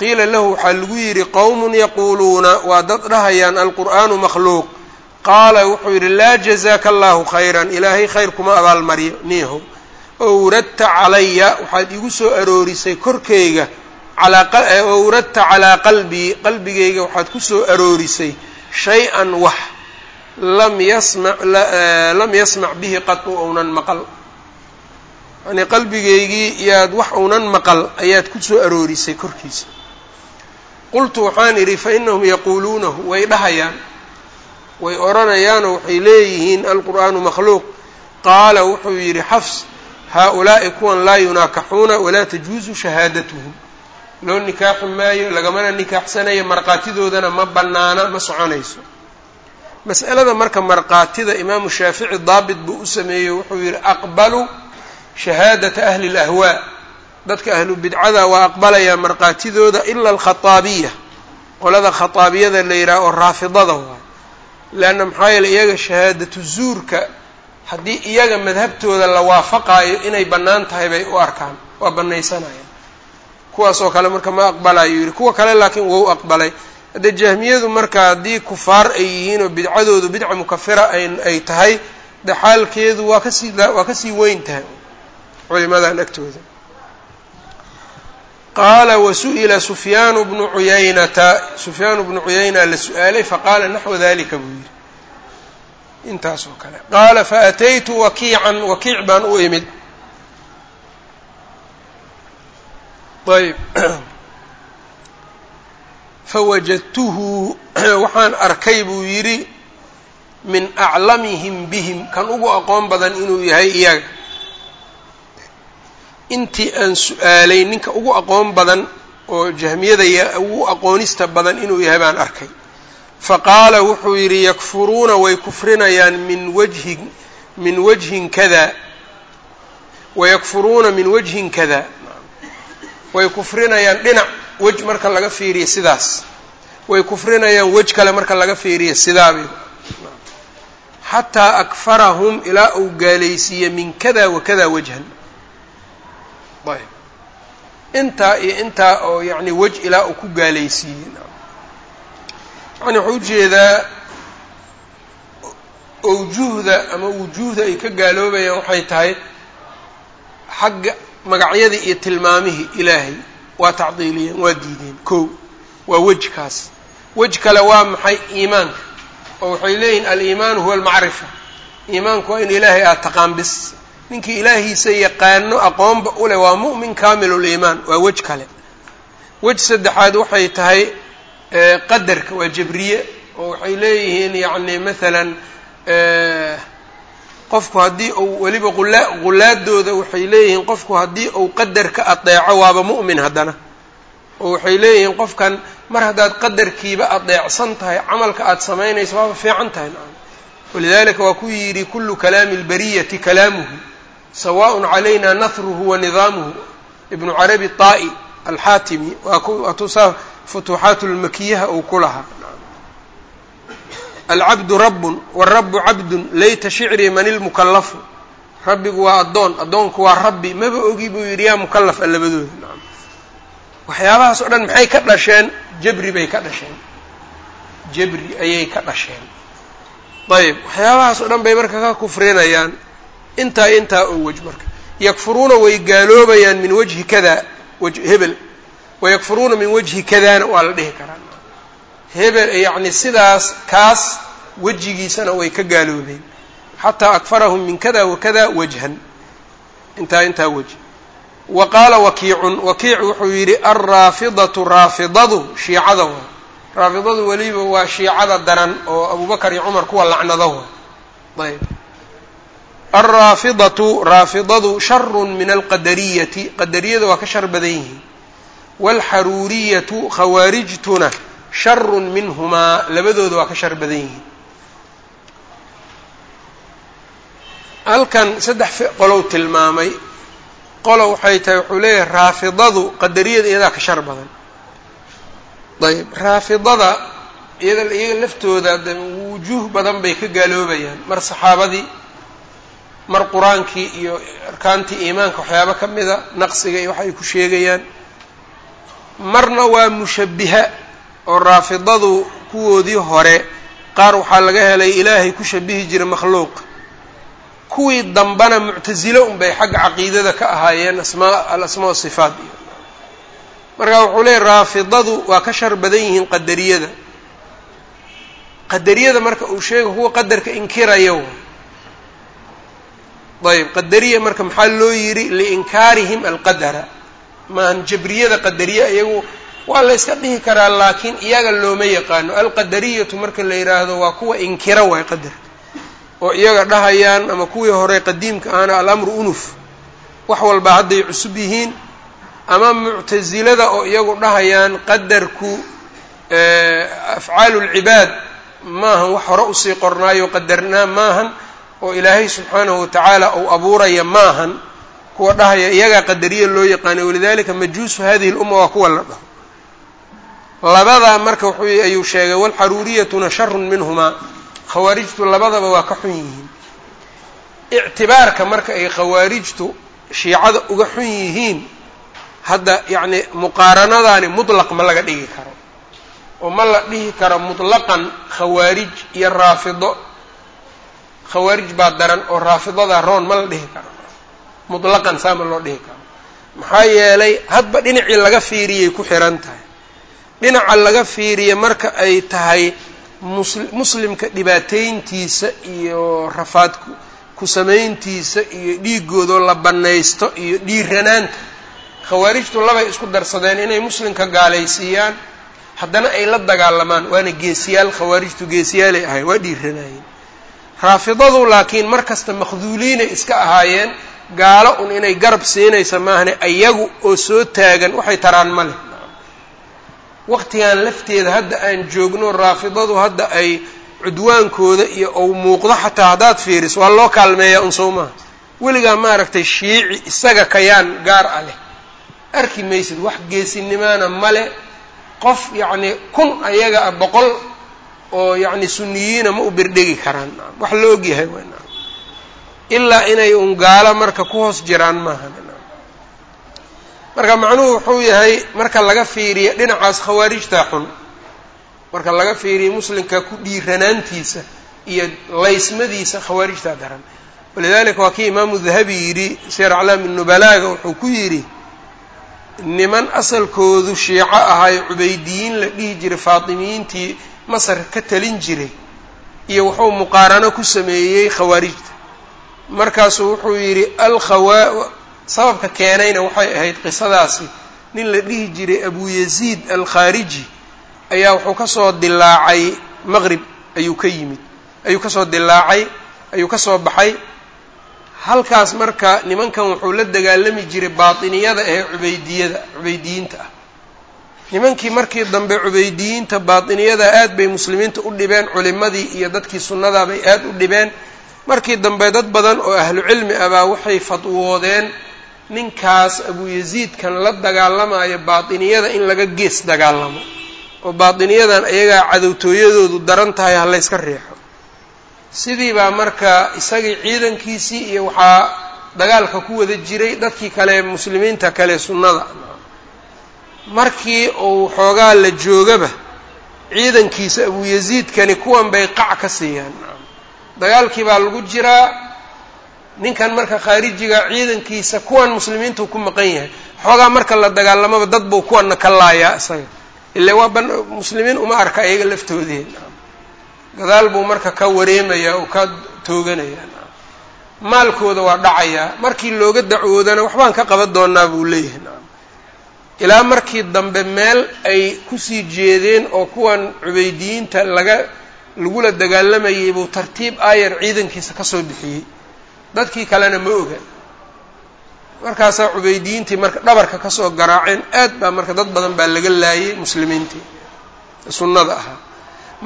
Speaker 1: qiila lahu waxaa lagu yidhi qowmun yaquuluuna waa dad dhahayaan alqur'aanu makhluuq. Qaala wuxuu yidhi laa jazaaka allahu khayran ilaahay khayr kuma abaalmaryo niihow. Owradta calaya waxaad igu soo aroorisay korkayga owradta calaa qalbii qalbigayga waxaad ku soo aroorisay shay-an wax. Lam yasmac lam yasmac bihi qatu ounan maqal. Yanii qalbigaygii yaad wax ounan maqal ayaad ku soo aroorisay korkiisa qultu waxaan idhi fa inahum yaquuluunahu way dhahayaan way odhanayaanoo waxay leeyihiin alqur'aanu makhluuq. Qaala wuxuu yidhi xafs haa-ulaa'i kuwan laa yunaakaxuuna walaa tajuusu shahaadatuhum. Loo nikaaxi maayo lagamana nikaaxsanayo markhaatidoodana ma bannaana ma soconayso. Mas'alada marka markhaatida imaamu shaafici daabit buu u sameeyey wuxuu yidhi aqbalu shahaadata ahli اlahwaa dadka ahlu bidcada waa aqbalayaa markhaatidooda ila alkhaaabiya qolada khataabiyada la yidhaha oo raafidada waay leanna maxaa yeele iyaga shahaadatu zuurka haddii iyaga madhabtooda la waafaqaayo inay bannaan tahay bay u arkaan waa bannaysanayaan kuwaas oo kale marka ma aqbalayo yidhi kuwa kale laakiin wou aqbalay. Haddee jahmiyadu marka haddii kufaar ay yihiin oo bidcadoodu bidca mukafira ay tahay de xaalkeedu waa ka sii waa ka sii weyn tahay culimadan agtooda qaala wasu'ila sufyaanu bnu cuyaynata sufyaanu bnu cuyayna la su'aalay faqaala naxwa dalika buu yidhi intaas oo kale qaala faataytu wakiican wakiic baan u imid ayb fawajadtuhu waxaan arkay buu yidhi min aclamihim bihim kan ugu aqoon badan inuu yahay iyaga intii aan su'aalay ninka ugu aqoon badan oo jahmiyada ugu aqoonista badan inuu yahay baan arkay. Faqaala wuxuu yidhi yakfuruuna way kufrinayaan min wajhin min wajhin kada. Wayakfuruuna min wajhin kada. Way kufrinayaan dhinac wej marka laga fiiriya sidaas. Way kufrinayaan wej kale marka laga fiiriya sidaabay xataa akfarahum ilaa uu gaalaysiiye min kada wa kada wajhan ayb. Intaa iyo intaa oo yani wej ilaa uu ku gaalaysiiyey. Yani wuxuu u jeedaa owjuhda ama wujuuhda ay ka gaaloobayaan waxay tahay xagga magacyadii iyo tilmaamihii ilaahay waa tacdiiliyeen waa diideen. Ko waa wejkaas wej kale waa maxay? Iimaanka. Oo waxay leeyihiin aliimaanu huwa almacrifa. Iimaanku waa in ilaahay aada taqaan bis ninkii ilaahiisa yaqaano aqoonba uleh waa mu'min kaamiluliimaan waa wej kale. Wej saddexaad waxay tahay qadarka waa jabriye oo waxay leeyihiin yacni maalan qofku haddii uu weliba ula qulaadooda waxay leeyihiin qofku haddii uu qadarka adeeco waaba mu'min haddana. Oo waxay leeyihiin qofkan mar haddaad qadarkiiba adeecsan tahay camalka aada samaynayso waaba fiican tahay walidalika waa ku yidhi kullu kalaami اlbariyati kalaamuhu sawaء calayna nahruhu wa nidaamuhu ibnu carabi طaa'i alxaatimi waa kuwatusaa futuuxaat lmakiyaha uu ku lahaa alcabdu rabbun warabu cabdun layta shicrii man ilmukallafu rabbigu waa addoon addoonku waa rabbi maba ogi buu yidhi yaa mukallaf a labadooda waxyaabahaas oo dhan maxay ka dhasheen jabri bay ka dhasheen jabri ayay ka dhasheen ayb waxyaabahaas oo dhan bay marka ka kufrinayaan intaa intaa oo wej marka. Yakfuruuna way gaaloobayaan min wajhi kada waj hebel. Wayakfuruuna min wajhi kadaana waa la dhihi karaa. Hebel yacni sidaas kaas wejigiisana way ka gaaloobeen xataa akfarahum min kada wa kada wajhan. Intaa intaa wejh wa qaala wakiicun wakiic wuxuu yidhi alraafidatu raafidadu shiicada waa. Raafidadu weliba waa shiicada daran oo abubakar iyo cumar kuwa lacnado wa ayb alraafidatu raafidadu sharu min alqadariyati qadariyada waa ka shar badan yihiin waalxaruuriyatu khawaarijtuna sharu minhumaa labadooda waa ka shar badan yihiin halkan saddex qolow tilmaamay qolo waxay tahay wuxuu leeyahay raafidadu qadariyada iyadaa ka shar badan ayb raafidada iyada iyaga laftooda wujuuh badan bay ka gaaloobayaan mar saxaabadii mar qur'aankii iyo arkaantii iimaanka waxyaabo ka mida naqsiga iyo waxa ay ku sheegayaan marna waa mushabbiha oo raafidadu kuwoodii hore qaar waxaa laga helay ilaahay ku shabihi jiray makhluuq. Kuwii dambana muctasilo unbay xagga caqiidada ka ahaayeen asmaa alasmaa wasifaat iyo. Marka wuxuu leeyay raafidadu waa ka shar badan yihiin qadariyada. Qadariyada marka uu sheega kuwa qadarka inkiraya ayb qadariya marka maxaa loo yidhi liinkaarihim alqadara. Maahan jabriyada qadariya iyagu waa la yska dhihi karaa laakiin iyaga looma yaqaano. Alqadariyatu marka la yidhaahdo waa kuwa inkira waay qadarka oo iyaga dhahayaan ama kuwii hore qadiimka ahna alamru unuf. Wax walba hadday cusub yihiin ama muctasilada oo iyagu dhahayaan qadarku afcaalu lcibaad maahan wax hore u sii qornaayo qadarnaa maahan oo ilaahay subxaanahu watacaala uu abuuraya maahan kuwa dhahaya iyagaa qadariya loo yaqaanay walidalika majuusu hadihi lumma waa kuwa la dhaho. Labadaa marka wuxuu ayuu sheegay walxaruuriyatuna sharun minhumaa. Khawaarijtu labadaba waa ka xun yihiin. Ictibaarka marka ay khawaarijtu shiicada uga xun yihiin hadda yacni muqaaranadaani mutlaq ma laga dhigi karo. Oo ma la dhihi karo mutlaqan khawaarij iyo raafido khawaarij baa daran oo raafidadaa roon ma la dhihi karo. Mutlaqan saa ma loo dhihi karo. Maxaa yeelay hadba dhinacii laga fiiriyay ku xiran tahay. Dhinaca laga fiiriya marka ay tahay muslimka dhibaateyntiisa iyo rafaadku ku samayntiisa iyo dhiigoodoo la bannaysto iyo dhiiranaanta khawaarijtu labay isku darsadeen inay muslimka gaalaysiiyaan. Haddana ay la dagaalamaan waana geesiyaal khawaarijtu geesiyaalay ahayn waa dhiiranaayeen raafidadu laakiin mar kasta makhduuliinay iska ahaayeen gaalo un inay garab siinaysa maahane ayagu oo soo taagan waxay taraan ma leh. Waqtigan lafteeda hadda aan joogno raafidadu hadda ay cudwaankooda iyo ou muuqdo xataa haddaad fiiriso waa loo kaalmeeyaa un soo maaha. Weligaa maaragtay shiici isaga kayaan gaar ah leh. Arki maysid wax geesinimaana male qof yacnii kun ayaga ah boqol oo yacni suniyiina ma u birdhigi karaan. Wax la ogyahay ilaa inay un gaalo marka ku hoos jiraan maaha marka macnuhu wuxuu yahay marka laga fiiriyo dhinacaas khawaarijtaa xun marka laga fiiriyo muslimka ku dhiiranaantiisa iyo laysmadiisa khawaarijtaa daran. Walidalika waa kii imaamu dahabi yidhi sir aclaami nubalaaga wuxuu ku yidhi niman asalkoodu shiico ahay cubaydiyiin la dhihi jiray faatimiyiintii masar ka talin jiray iyo wuxuu muqaarano ku sameeyey khawaarijta. Markaasuu wuxuu yidhi alkhawa sababka keenayna waxay ahayd qisadaasi. Nin la dhihi jiray abu yaziid alkhaariji ayaa wuxuu ka soo dilaacay maqrib ayuu ka yimid. Ayuu ka soo dilaacay ayuu ka soo baxay. Halkaas marka nimankan wuxuu la dagaalami jiray baatiniyada ee cubaydiyada cubaydiyiinta ah nimankii markii dambe cubaydiyiinta baatiniyada aad bay muslimiinta u dhibeen culimadii iyo dadkii sunnadaa bay aad u dhibeen. Markii dambe dad badan oo ahlu cilmi ah baa waxay fadwoodeen ninkaas abu yaziidkan la dagaalamaya baatiniyada in laga gees dagaalamo oo baatiniyadan ayagaa cadowtooyadoodu daran tahay ha layska riixo. Sidii baa marka isagii ciidankiisii iyo waxaa dagaalka ku wada jiray dadkii kale muslimiinta kale sunnada markii uu xoogaa la joogaba ciidankiisa abu yaziidkani kuwan bay qac ka siiyaan. Dagaalkii baa lagu jiraa ninkan marka khaarijiga ciidankiisa kuwan muslimiintu ku maqan yahay. Xoogaa marka la dagaalamaba dad buu kuwanna ka laayaa isaga. Ile waa muslimiin uma arka iyaga laftoodii. Gadaal buu marka ka wareemayaa oo ka tooganayaa maalkooda waa dhacayaa markii looga dacwoodana waxbaan ka qaban doonaa buu leeyahay ilaa markii dambe meel ay ku sii jeedeen oo kuwan cubaydiyiinta laga lagula dagaalamayay buu tartiib aayar ciidankiisa ka soo bixiyey. Dadkii kalena ma oga. Markaasaa cubaydiyiintii marka dhabarka ka soo garaaceen aad baa marka dad badan baa laga laayay muslimiintii. Sunnada ahaa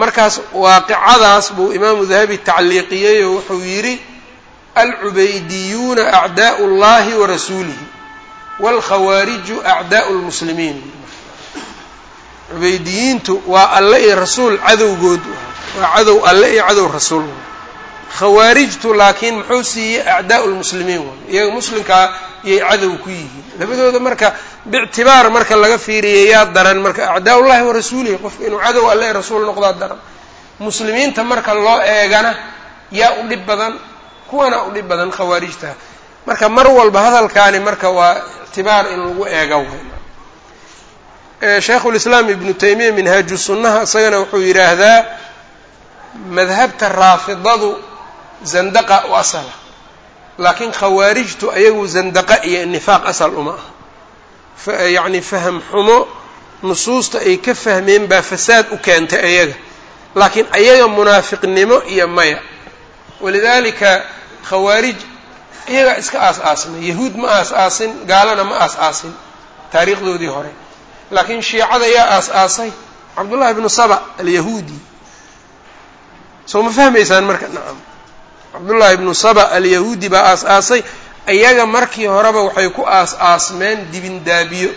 Speaker 1: markaas waaqicadaas buu imaamu dahabi tacliiqiyey oo wuxuu yidhi alcubaydiyuuna acdaa'u اllahi wa rasuulihi wاlkhawaariju acdaa'u lmuslimiin cubaydiyiintu waa alle iyo rasuul cadowgood. waa cadow alle iyo cadow rasuul. khawaarijtu laakiin muxuu siiyey acdaa'u lmuslimiin way iyaga muslimkaa iyay cadow ku yihiin labadooda marka bictibaar marka laga fiiriya yaa daran marka acdaa ullahi wa qofka inuu cadow alle rasuul noqdaa daran muslimiinta marka loo eegana yaa u dhib badan kuwana u dhib badan khawaarijta marka mar walba hadalkaani marka waa ictibaar in lagu eega way shaykhulislaam ibnu taymiya minhaaju sunnaha isagana wuxuu yidhaahdaa madhabta raafidadu zandaqa u asala laakiin khawaarijtu ayagu zandaqa iyo nifaaq asal uma ah yacni faham xumo nusuusta ay ka fahmeen baa fasaad u keentay ayaga. Laakiin ayaga munaafiqnimo iyo maya. Walidaalika khawaarij iyagaa iska aas-aasmay yahuud ma aas-aasin gaalana ma aas-aasin taariikhdoodii hore. Laakiin shiicada yaa aas-aasay cabdullahi bnu saba alyahuudi. Soo ma fahmaysaan marka? Nacam cabdullaahi ibnu saba alyahuudi baa aas-aasay iyaga markii horeba waxay ku aas-aasmeen dibindaabiyo.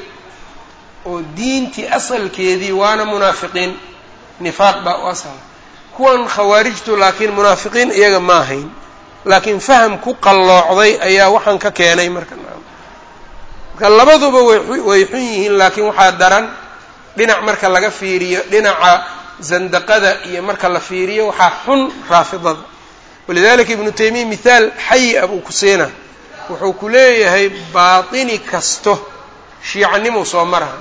Speaker 1: Oo diintii asalkeedii waana munaafiqiin nifaaq baa u asala kuwan khawaarijtu laakiin munaafiqiin iyaga ma ahayn laakiin faham ku qalloocday ayaa waxaan ka keenay marka. Marka labaduba way xun yihiin laakiin waxaa daran dhinac marka laga fiiriyo dhinaca zandaqada iyo marka la fiiriyo waxaa xun raafidada. Walidalika ibnu taymiya mithaal xayi a buu ku siina wuxuu ku leeyahay baatini kasto shiicanimuu soo maraha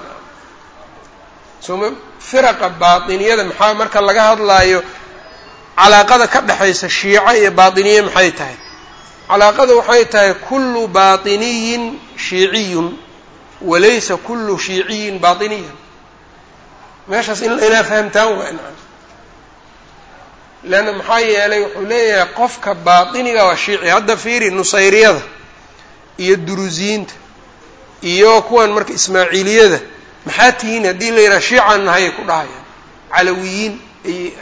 Speaker 1: sooma firaqa baatiniyada maxaa marka laga hadlaayo calaaqada ka dhexaysa shiico iyo baatiniye maxay tahay? Calaaqada waxay tahay kullu baatiniyin shiiciyun walaysa kullu shiiciyin baatiniyan meeshaas inaa fahamtaan waa inaa leanna maxaa yeelay wuxuu leeyahay qofka baatiniga waa shiici. Hadda fiiri nusayriyada iyo duruusiyiinta iyo kuwan marka ismaaciiliyada maxaa tihiin haddii la yidhaha shiican ku dhahayaan calawiyiin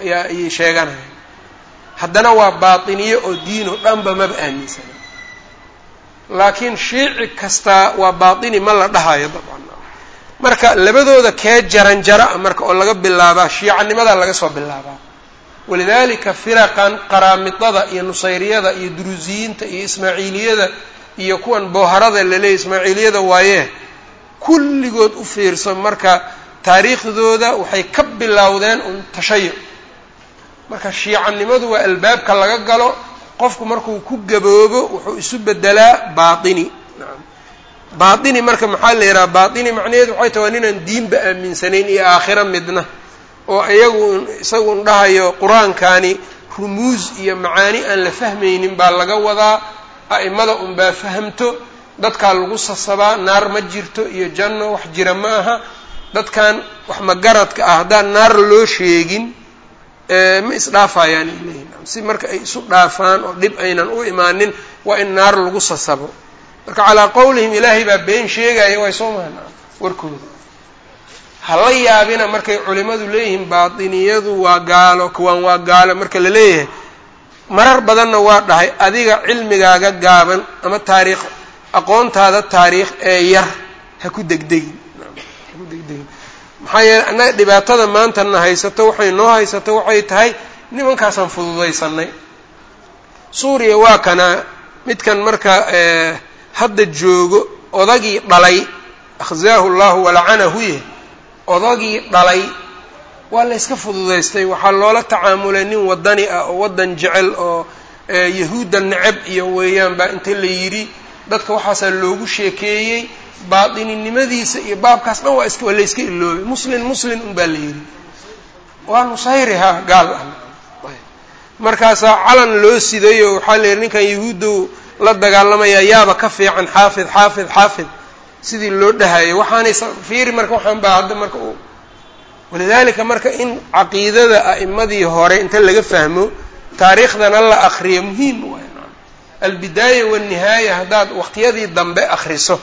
Speaker 1: ayaa ayay sheeganayaan haddana waa baatiniye oo diin oo dhanba maba aaminsana. Laakiin shiici kastaa waa baatini ma la dhahayo dabcan. Marka labadooda kee jaran jara marka oo laga bilaabaa shiicanimadaa laga soo bilaabaa. Walidaalika firaqan qaraamidada iyo nusayriyada iyo duruusiyiinta iyo ismaaciiliyada iyo kuwan booharada laleeyahy ismaaciiliyada waaye kulligood u fiirso marka taariikhdooda waxay ka bilowdeen un tashayuc marka shiicanimadu waa albaabka laga galo qofku markuu ku gaboobo wuxuu isu bedelaa baatini. Baatini marka maxaa la yidhaha? Baatini macnaheedu waxay tahay waa ninaan diinba aaminsanayn iyo aakhiro midna oo iyagu isagu un dhahayo qur'aankani rumuus iyo macaani aan la fahmaynin baa laga wadaa a'imada unbaa fahamto dadkaa lagu sasabaa naar ma jirto iyo janno wax jira ma aha dadkan wax magaradka ah haddaan naar loo sheegin ma isdhaafayaan ilehin si marka ay isu dhaafaan oo dhib aynan u imaanin waa in naar lagu sasabo. Marka calaa qowlihim ilaahay baa been sheegaya way soo maana warkooda. Hala yaabina markay culimadu leeyihiin baatiniyadu waa gaalo kuwaan waa gaalo marka la leeyahay. Marar badanna waa dhahay adiga cilmigaaga gaaban ama taariikh aqoontaada taariikh ee yar ha ha ku degdegin maxaa yeele annaga dhibaatada maantana haysato waxay noo haysato waxay tahay nimankaasaan fududaysanay suuriya waa kana midkan marka hadda joogo odagii dhalay akhzaahu llahu walacanahu yeh odagii dhalay waa la yska fududaystay. Waxaa loola tacaamulay nin wadani ah oo waddan jecel oo yahuudda necab iyo weeyaan baa inta la yidhi dadka waxaasaa loogu sheekeeyey baatinimadiisa iyo baabkaas dhan waa iska waa la yska iloobay. Muslin muslin un baa la yidhi. Waa nusayriha gaal ah. Markaasaa calan loo sidayo waxaa la yidhi ninkan yahuuddu la dagaalamaya yaaba ka fiican xaafid xaafid xaafid. Sidii loo dhahayo waxaanay fiiri marka waxaan baa hadda marka u walidaalika marka in caqiidada a'imadii hore inta laga fahmo taariikhdana la akriyo muhiim waay albidaaya walnihaaya haddaad waqtiyadii dambe akriso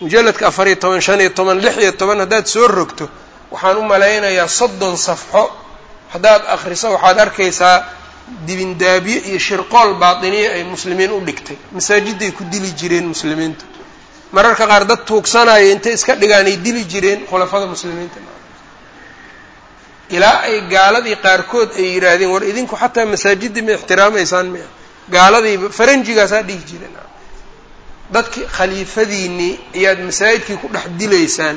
Speaker 1: mujalladka afar iyo toban shan iyo toban lix iyo toban haddaad soo rogto waxaan u malaynayaa soddon safxo haddaad akriso waxaad arkaysaa dibindaabye iyo shirqool baatiniya ay muslimiin u dhigtay masaajiday ku dili jireen muslimiinta mararka qaar dad tuugsanaya intay iska dhigaan ay dili jireen khulafada muslimiinta ilaa ay gaaladii qaarkood ay yidhaahdeen war idinku xataa masaajidii ma ixtiraamaysaan mia gaaladiiba faranjigaasaa dhihi jireen. Dadkii khaliifadiinii ayaad masaajidkii ku dhex dilaysaan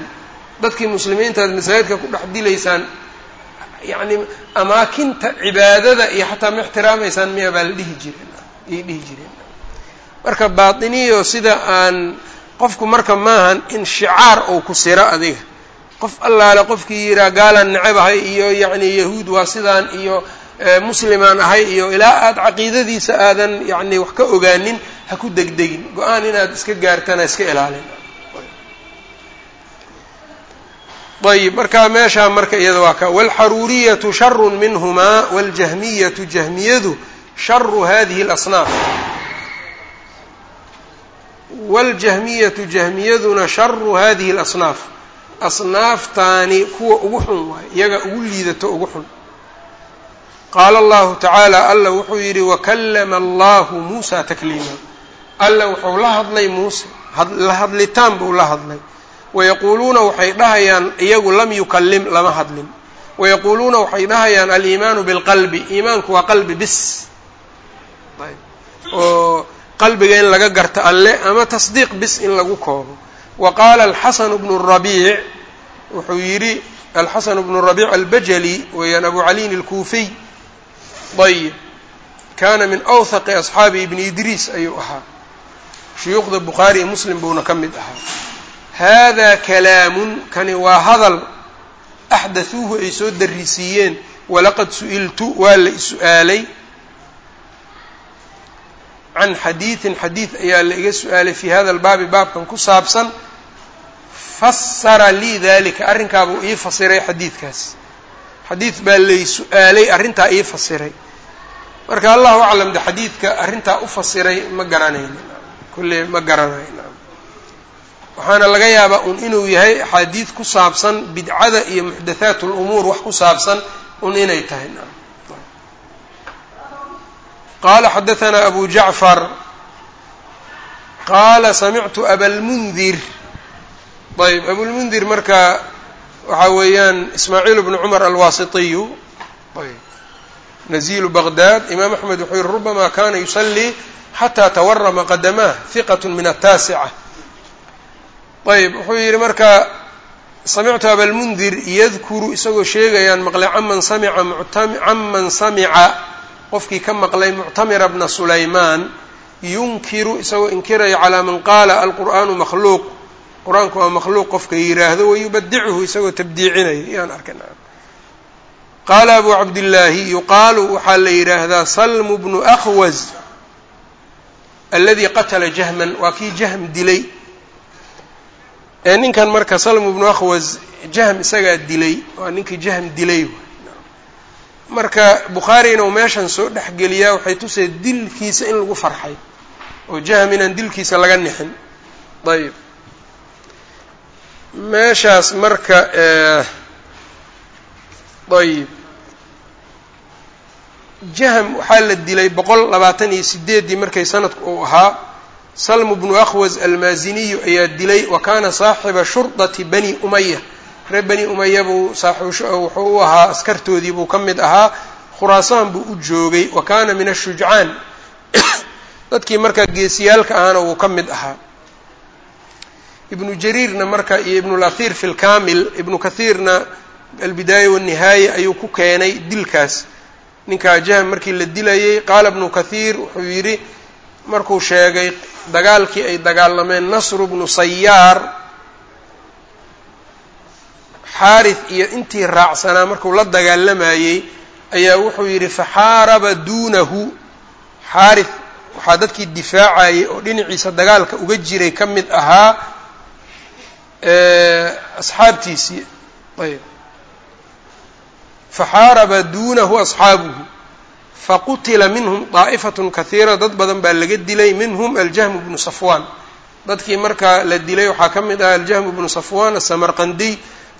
Speaker 1: dadkii muslimiinta aad masaajidka ku dhex dilaysaan yacni amaakinta cibaadada iyo xataa ma ixtiraamaysaan miya baa la dhihi jireen ayay dhihi jireen. Marka baatiniyo sida aan qofku marka maahan in shicaar uu ku siro adiga. Qof allaale qofkii yihaa gaalaan necab ahay iyo yacni yahuud waa sidaan iyo muslimaan ahay iyo ilaa aada caqiidadiisa aadan yacni wax ka ogaanin ha ku degdegin go-aan inaad iska gaartana iska ilaalin ayb marka meeshaa marka iyada waa ka wاlxaruuriyatu sharu minhumaa wاljahmiyatu jahmiyadu sharu hadihi اlasnaaf wاljahmiyatu jahmiyaduna sharu hadihi اlasnaaf asnaaftaani kuwa ugu xun waay iyaga ugu liidato ugu xun qaala allahu tacaala alla wuxuu yidhi wakallama allahu muusa takliima. Alla wuxuu la hadlay muuse la hadlitaan buu la hadlay. Wayaquuluuna waxay dhahayaan iyagu lam yukallim lama hadlin. Wayaquuluuna waxay dhahayaan aliimaanu bilqalbi iimaanku waa qalbi bis. Oo qalbiga in laga garto alle ama tasdiiq bis in lagu koobo. Wa qaala alxasanu bnu rabiic wuxuu yidhi alxasanu bnu rabiic albajali weeyaan abu caliin alkuufiy ayb kaana min awhaqi asxaabi ibni idriis ayuu ahaa. Shuyuukhda bukhaari iyo muslim buuna ka mid ahaa. Hada kalaamun kani waa hadal axdathuuhu ay soo darisiiyeen walaqad su'iltu waa la is-su'aalay can xadiidin xadiid ayaa la iga su'aalay fii hada albaabi baabkan ku saabsan. Fasara lii dalika arrinkaabuu ii fasiray xadiidkaas. Xadiid baa lay su'aalay arrintaa ii fasiray marka allahu aclam de xadiidka arrintaa u fasiray ma garanayno kulle ma garanayn. Waxaana laga yaabaa un inuu yahay axaadiid ku saabsan bidcada iyo muxdathaat lumuur wax ku saabsan un inay tahay. Qala xadaثna abu jacfar qaala samictu abalmundir ayb abulmundir marka waxaa weeyaan ismaaciil bnu cumar alwaasitiyu. Ayb nazilu baqdad imaam axmed wuxuu yihi rubama kana yusalii xataa tawarama qadamaah hiqat min ataasica ayb wuxuu yihi marka samictu abalmundir yadkuru isagoo sheegayaan maqlay caman samica caman samica qofkii ka maqlay muctamira bna sulaymaan yunkiru isagoo inkiraya calaa man qaala alqur'aanu makhluuq. Qur'aanku waa makhluuq qofka yiraahdo wayubadichu isagoo tabdiicinaya yaan arkay qaala abu cabdillaahi yuqaalu waxaa la yidhaahdaa salmu bnu akhwaz aladi qatala jahman waa kii jahm dilay ninkan marka salmu bnu akhwaz jahm isagaa dilay waa ninkii jahm dilay marka bukhaarina uu meeshan soo dhexgeliyaa waxay tusay dilkiisa in lagu farxay oo jahm inaan dilkiisa laga nixin ayb meeshaas marka ayb jahm waxaa la dilay boqol labaatan iyo sideeddii markay sanadku uu ahaa. Salmu bnu akhwas almaaziniyu ayaa dilay wa kaana saaxiba shurdati bani umaya reer bani umaya buu wuxuu u ahaa askartoodii buu ka mid ahaa. Khuraasaan buu u joogay wa kaana min ashujcaan dadkii markaa geesiyaalka ahana wuu ka mid ahaa. Ibnu jariirna marka iyo ibnu lahiir fi lkamil ibnu kathiirna albidaaya wanihaaya ayuu ku keenay dilkaas ninkaa jahm markii la dilayay qaala ibnu kathiir wuxuu yidhi markuu sheegay dagaalkii ay dagaalameen nasru bnu sayaar xaarith iyo intii raacsanaa markuu la dagaalamayey ayaa wuxuu yidhi faxaaraba duunahu xaarith waxaa dadkii difaacayay oo dhinaciisa dagaalka uga jiray ka mid ahaa asxaabtiisii ayb faxaaraba duunahu asxaabuhu faqutila minhum daa'ifatun kahiira dad badan baa laga dilay minhum aljahmu bnu safwaan. Dadkii markaa la dilay waxaa ka mid ahaa aljahmu bnu safwaan asamarqandiy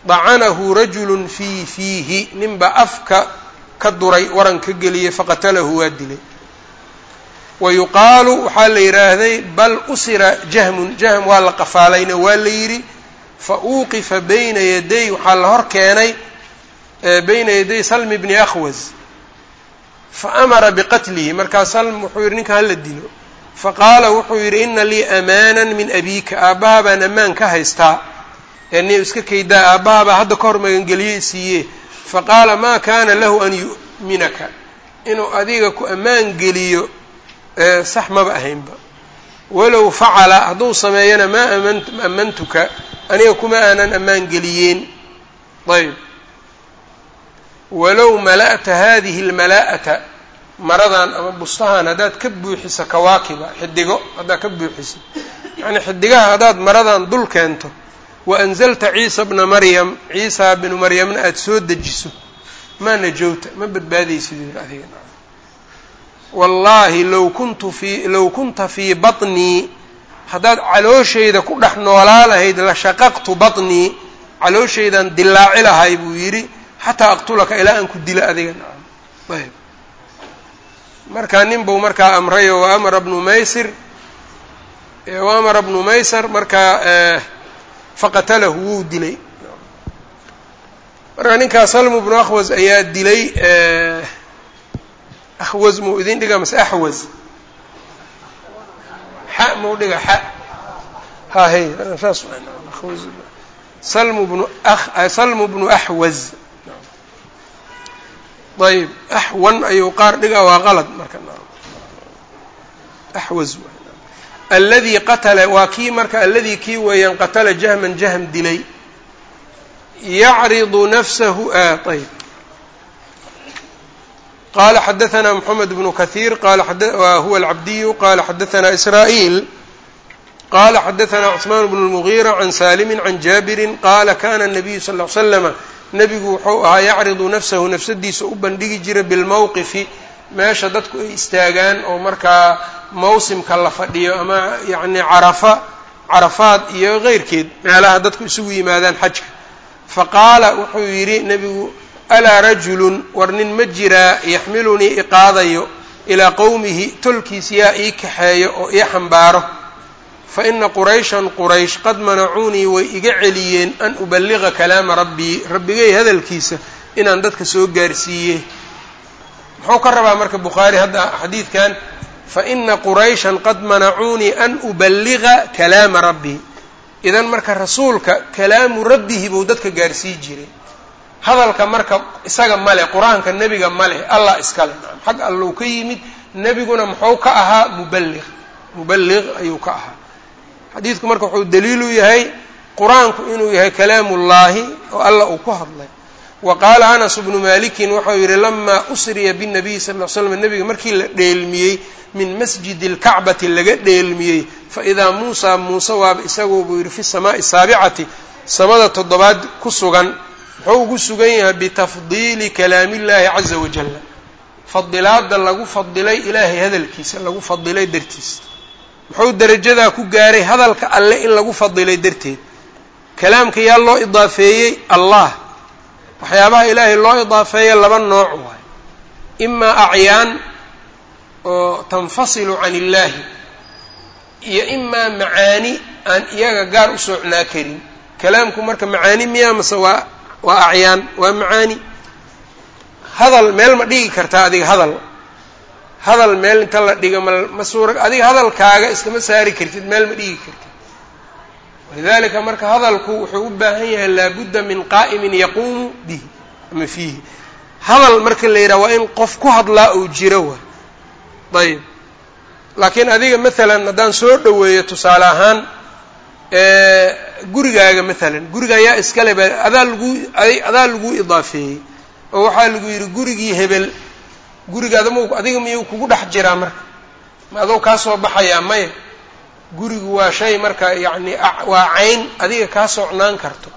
Speaker 1: dacanahu rajulu fii fiihi ninbaa afka ka duray waran ka geliyey faqatalahu waa dilay. Wa yuqaalu waxaa la yidhaahday bal usira jahmun jahm waa la qafaalayna waa la yidhi fa uuqifa bayna yaday waxaa la hor keenay bayna yaday salmi bni akhwas fa amara biqatlihi markaa salm wuxuu yidhi ninka hala dilo. Faqaala wuxuu yidhi ina lii amaana min abiika aabbaha baan ammaan ka haystaa yani iska kaydaa aabbaha baa hadda ka hor magangeliye siiye faqaala maa kaana lahu an yu'minaka inuu adiga ku ammaan geliyo sax maba ahaynba. Walow facala hadduu sameeyana maa amantuka aniga kuma aanan ammaan geliyeen. Ayb walow mala'ta hadihi almala'ata maradan ama bustahan haddaad ka buuxiso kawaakiba xidigo haddaad ka buuxiso yacnii xidigaha haddaad maradan dul keento wa anzalta ciisa bna maryam ciisa binu maryamna aada soo dejiso. Maa najowta ma badbaadaysid yiri adiga. Wallaahi low kuntu fii low kunta fii batnii haddaad calooshayda ku dhex noolaa lahayd la shaqaqtu batnii calooshaydan dilaaci lahay buu yidhi xataa aqtulaka ilaa aan ku dilo adiga. Ayb. Markaa nin buu markaa amrayo wa amara bnu maysir. Wa amara bnu maysar markaa faqatalahu wuu dilay. Marka ninkaa salmu bnu akhwas ayaa dilay akhwas muu idin dhiga mase axwas xa mau dhiga xa. Ha hey saas salmu bnu salmu bnu axwas ayb axwan ayuu qaar dhigaa waa qalad marka axwas alladii qatala waa kii marka alladii kii weeyaan qatala jahman jahm dilay yacridu nafsahu ayb qala xadaثna mحamed bnu kaثيir huwa alcabdiyu qala xadaثna israa'يil qala xadaثna cثmaan bn الmغيرة can salimi can jaabiri qala kana الnabiyu sal اه slama nebigu wuxuu ahaa yacridu nafsahu nafsadiisa u bandhigi jira bilmowqifi meesha dadku ay istaagaan oo markaa mawsimka la fadhiyo ama yacni carafa carafaad iyo keyrkeed meelaha dadku isugu yimaadaan xajka. Faqaala wuxuu yidhi nebigu alaa rajulun war nin ma jiraa yaxmilunii iqaadayo ilaa qowmihi tolkiis yaa ii kaxeeyo oo ii xambaaro fa ina qurayshan quraysh qad manacuunii way iga celiyeen an uballiqa kalaama rabbii rabbigay hadalkiisa inaan dadka soo gaarsiiye muxuu ka rabaa marka bukhaari hadda xadiidkan? Faina qurayshan qad manacuunii an ubaliga kalaama rabbii idan marka rasuulka kalaamu rabbihi buu dadka gaarsii jiray. Hadalka marka isaga male qur'aanka nebiga male allah iskale xag allou ka yimid nebiguna muxuu ka ahaa muballiq muballiq ayuu ka ahaa xadiidku marka wuxuu daliilu yahay qur'aanku inuu yahay kalaamullaahi oo allah uu ku hadlay. Wa qaala anas bnu malikin waxau yihi lamaa usriya binabiyi sal l slam nebiga markii la dheelmiyey min masjidi lkacbati laga dheelmiyey. Faidaa muusa muuse waaba isagoo buu yidhi fi samaai saabicati samada toddobaad ku sugan muxuu ugu sugan yahay bitafdiili kalaamillaahi caza wajalla fadilaada lagu fadilay ilaahay hadalkiisa lagu fadilay dartiisa muxuu darajadaa ku gaaray hadalka alle in lagu fadilay darteed? Kalaamka yaa loo idaafeeyey allah. Waxyaabaha ilaahay loo idaafeeya laba nooc waay. Imaa acyaan oo tanfasilu can illaahi iyo imaa macaani aan iyaga gaar u soocnaa karin kalaamku marka macaani miyaa mase waa waa acyaan waa macaani? Hadal meel ma dhigi kartaa adiga hadal hadal meel inta la dhiga ma ma suura adiga hadalkaaga iskama saari kartid meel ma dhigi kartid. Walidalika marka hadalku wuxuu u baahan yahay laabudda min qaa'imin yaquumu bihi ama fiihi. Hadal marka la yidhaha waa in qof ku hadlaa uu jiro wa ayib laakiin adiga maalan haddaan soo dhoweeyo tusaale ahaan gurigaaga maalan guriga ayaa iskale ba adaa lagu adaa lagu idaafeeyey. Oo waxaa lagu yidhi gurigii hebel gurigaada m adiga miyuu kugu dhex jiraa marka? Ma adoo kaa soo baxayaa maya gurigu waa shay marka yacni waa cayn adiga kaa socnaan karto.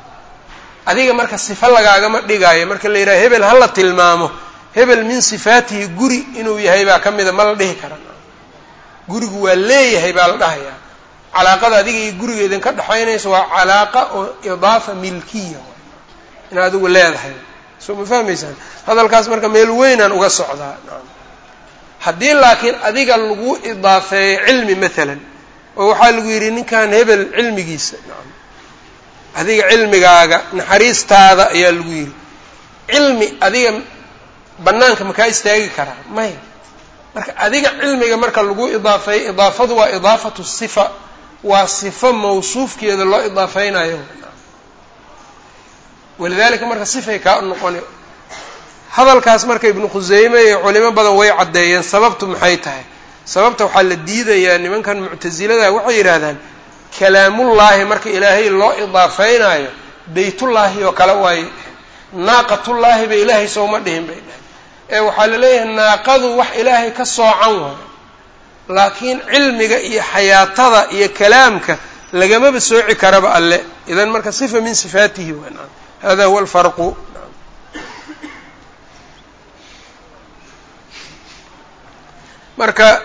Speaker 1: Adiga marka sifo lagaagama dhigaayo marka la yidhaha hebel hala tilmaamo hebel min sifaatihi guri inuu yahay baa ka mida ma la dhihi kara gurigu waa leeyahay baa la dhahayaa. Calaaqada adiga iyo guriga idinka dhexaynaysa waa calaaqa oo idaafa milkiya. In adigu leedahay soo ma fahmaysaan? Hadalkaas marka meel weynaan uga socdaa haddii laakiin adiga lagu idaafeeyo cilmi maalan oo waxaa lagu yidhi ninkan hebel cilmigiisa adiga cilmigaaga naxariistaada ayaa lagu yidhi. Cilmi adiga banaanka makaa istaagi karaa? Maya marka adiga cilmiga marka lagu idaafeeyo idaafadu waa idaafatu sifa. Waa sifo mawsuufkeeda loo idaafeynayo walidalika marka sifay kaa noqoni. Hadalkaas marka ibnu khuseyme iyo culimo badan way caddeeyeen sababtu maxay tahay? Sababta waxaa la diidayaa nimankan muctasilada waxay yidhaahdaan kalaamullaahi marka ilaahay loo idaafeynayo beytullaahi oo kale waaye naaqatullaahi ba ilaahay sooma dhihin bay dhahay ee waxaa la leeyahay naaqadu wax ilaahay ka soocan waayo laakiin cilmiga iyo xayaatada iyo kalaamka lagamaba sooci karaba alle. Idan marka sifa min sifaatihi waa naam hada huwa alfarqu marka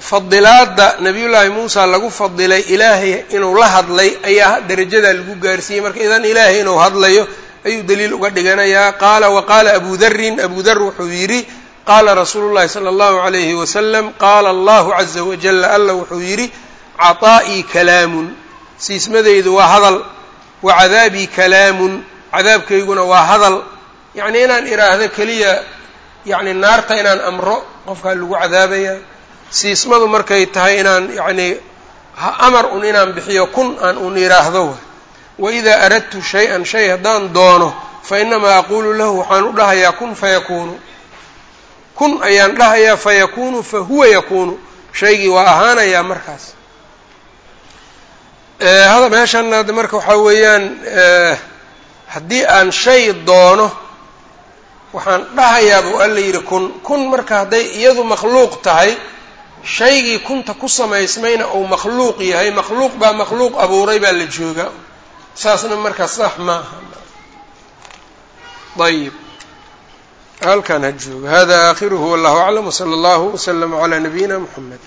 Speaker 1: fadilaada nabiyullaahi muusa lagu fadilay ilaahay inuu la hadlay ayaa darajadaa lagu gaarsiiyey. Marka idan ilaahay inuu hadlayo ayuu daliil uga dhiganayaa. Qaala wa qaala abu darin abu dar wuxuu yidhi qaala rasuulu llahi sala allahu alayhi wasalam qaala allahu caza wajala alla wuxuu yidhi caطaa'ii kalaamun siismadaydu waa hadal wa cadaabii kalaamun cadaabkayguna waa hadal. Yacni inaan idhaahdo keliya yacni naarta inaan amro qofkaa lagu cadaabaya. Siismadu markay tahay inaan yacni amar un inaan bixiyo kun aan un idhaahdo wa waidaa aradtu shay-an shay haddaan doono fa inamaa aquulu lahu waxaan u dhahayaa kun fayakuunu. Kun ayaan dhahayaa fayakuunu fa huwa yakuunu. Shaygii waa ahaanayaa markaas. Hada meeshan marka waxaa weeyaan haddii aan shay doono waxaan dhahayaa buu alla yidhi kun kun marka hadday iyadu makhluuq tahay shaygii kunta ku samaysmayna uu makhluuq yahay makhluuq baa makhluuq abuuray baa la joogaa. Saasna markaa sax maaha ayib halkan ha joogo. Hada aakhiruhu wallahu aclam wsala allahu wslama calaa nabiyina mxamed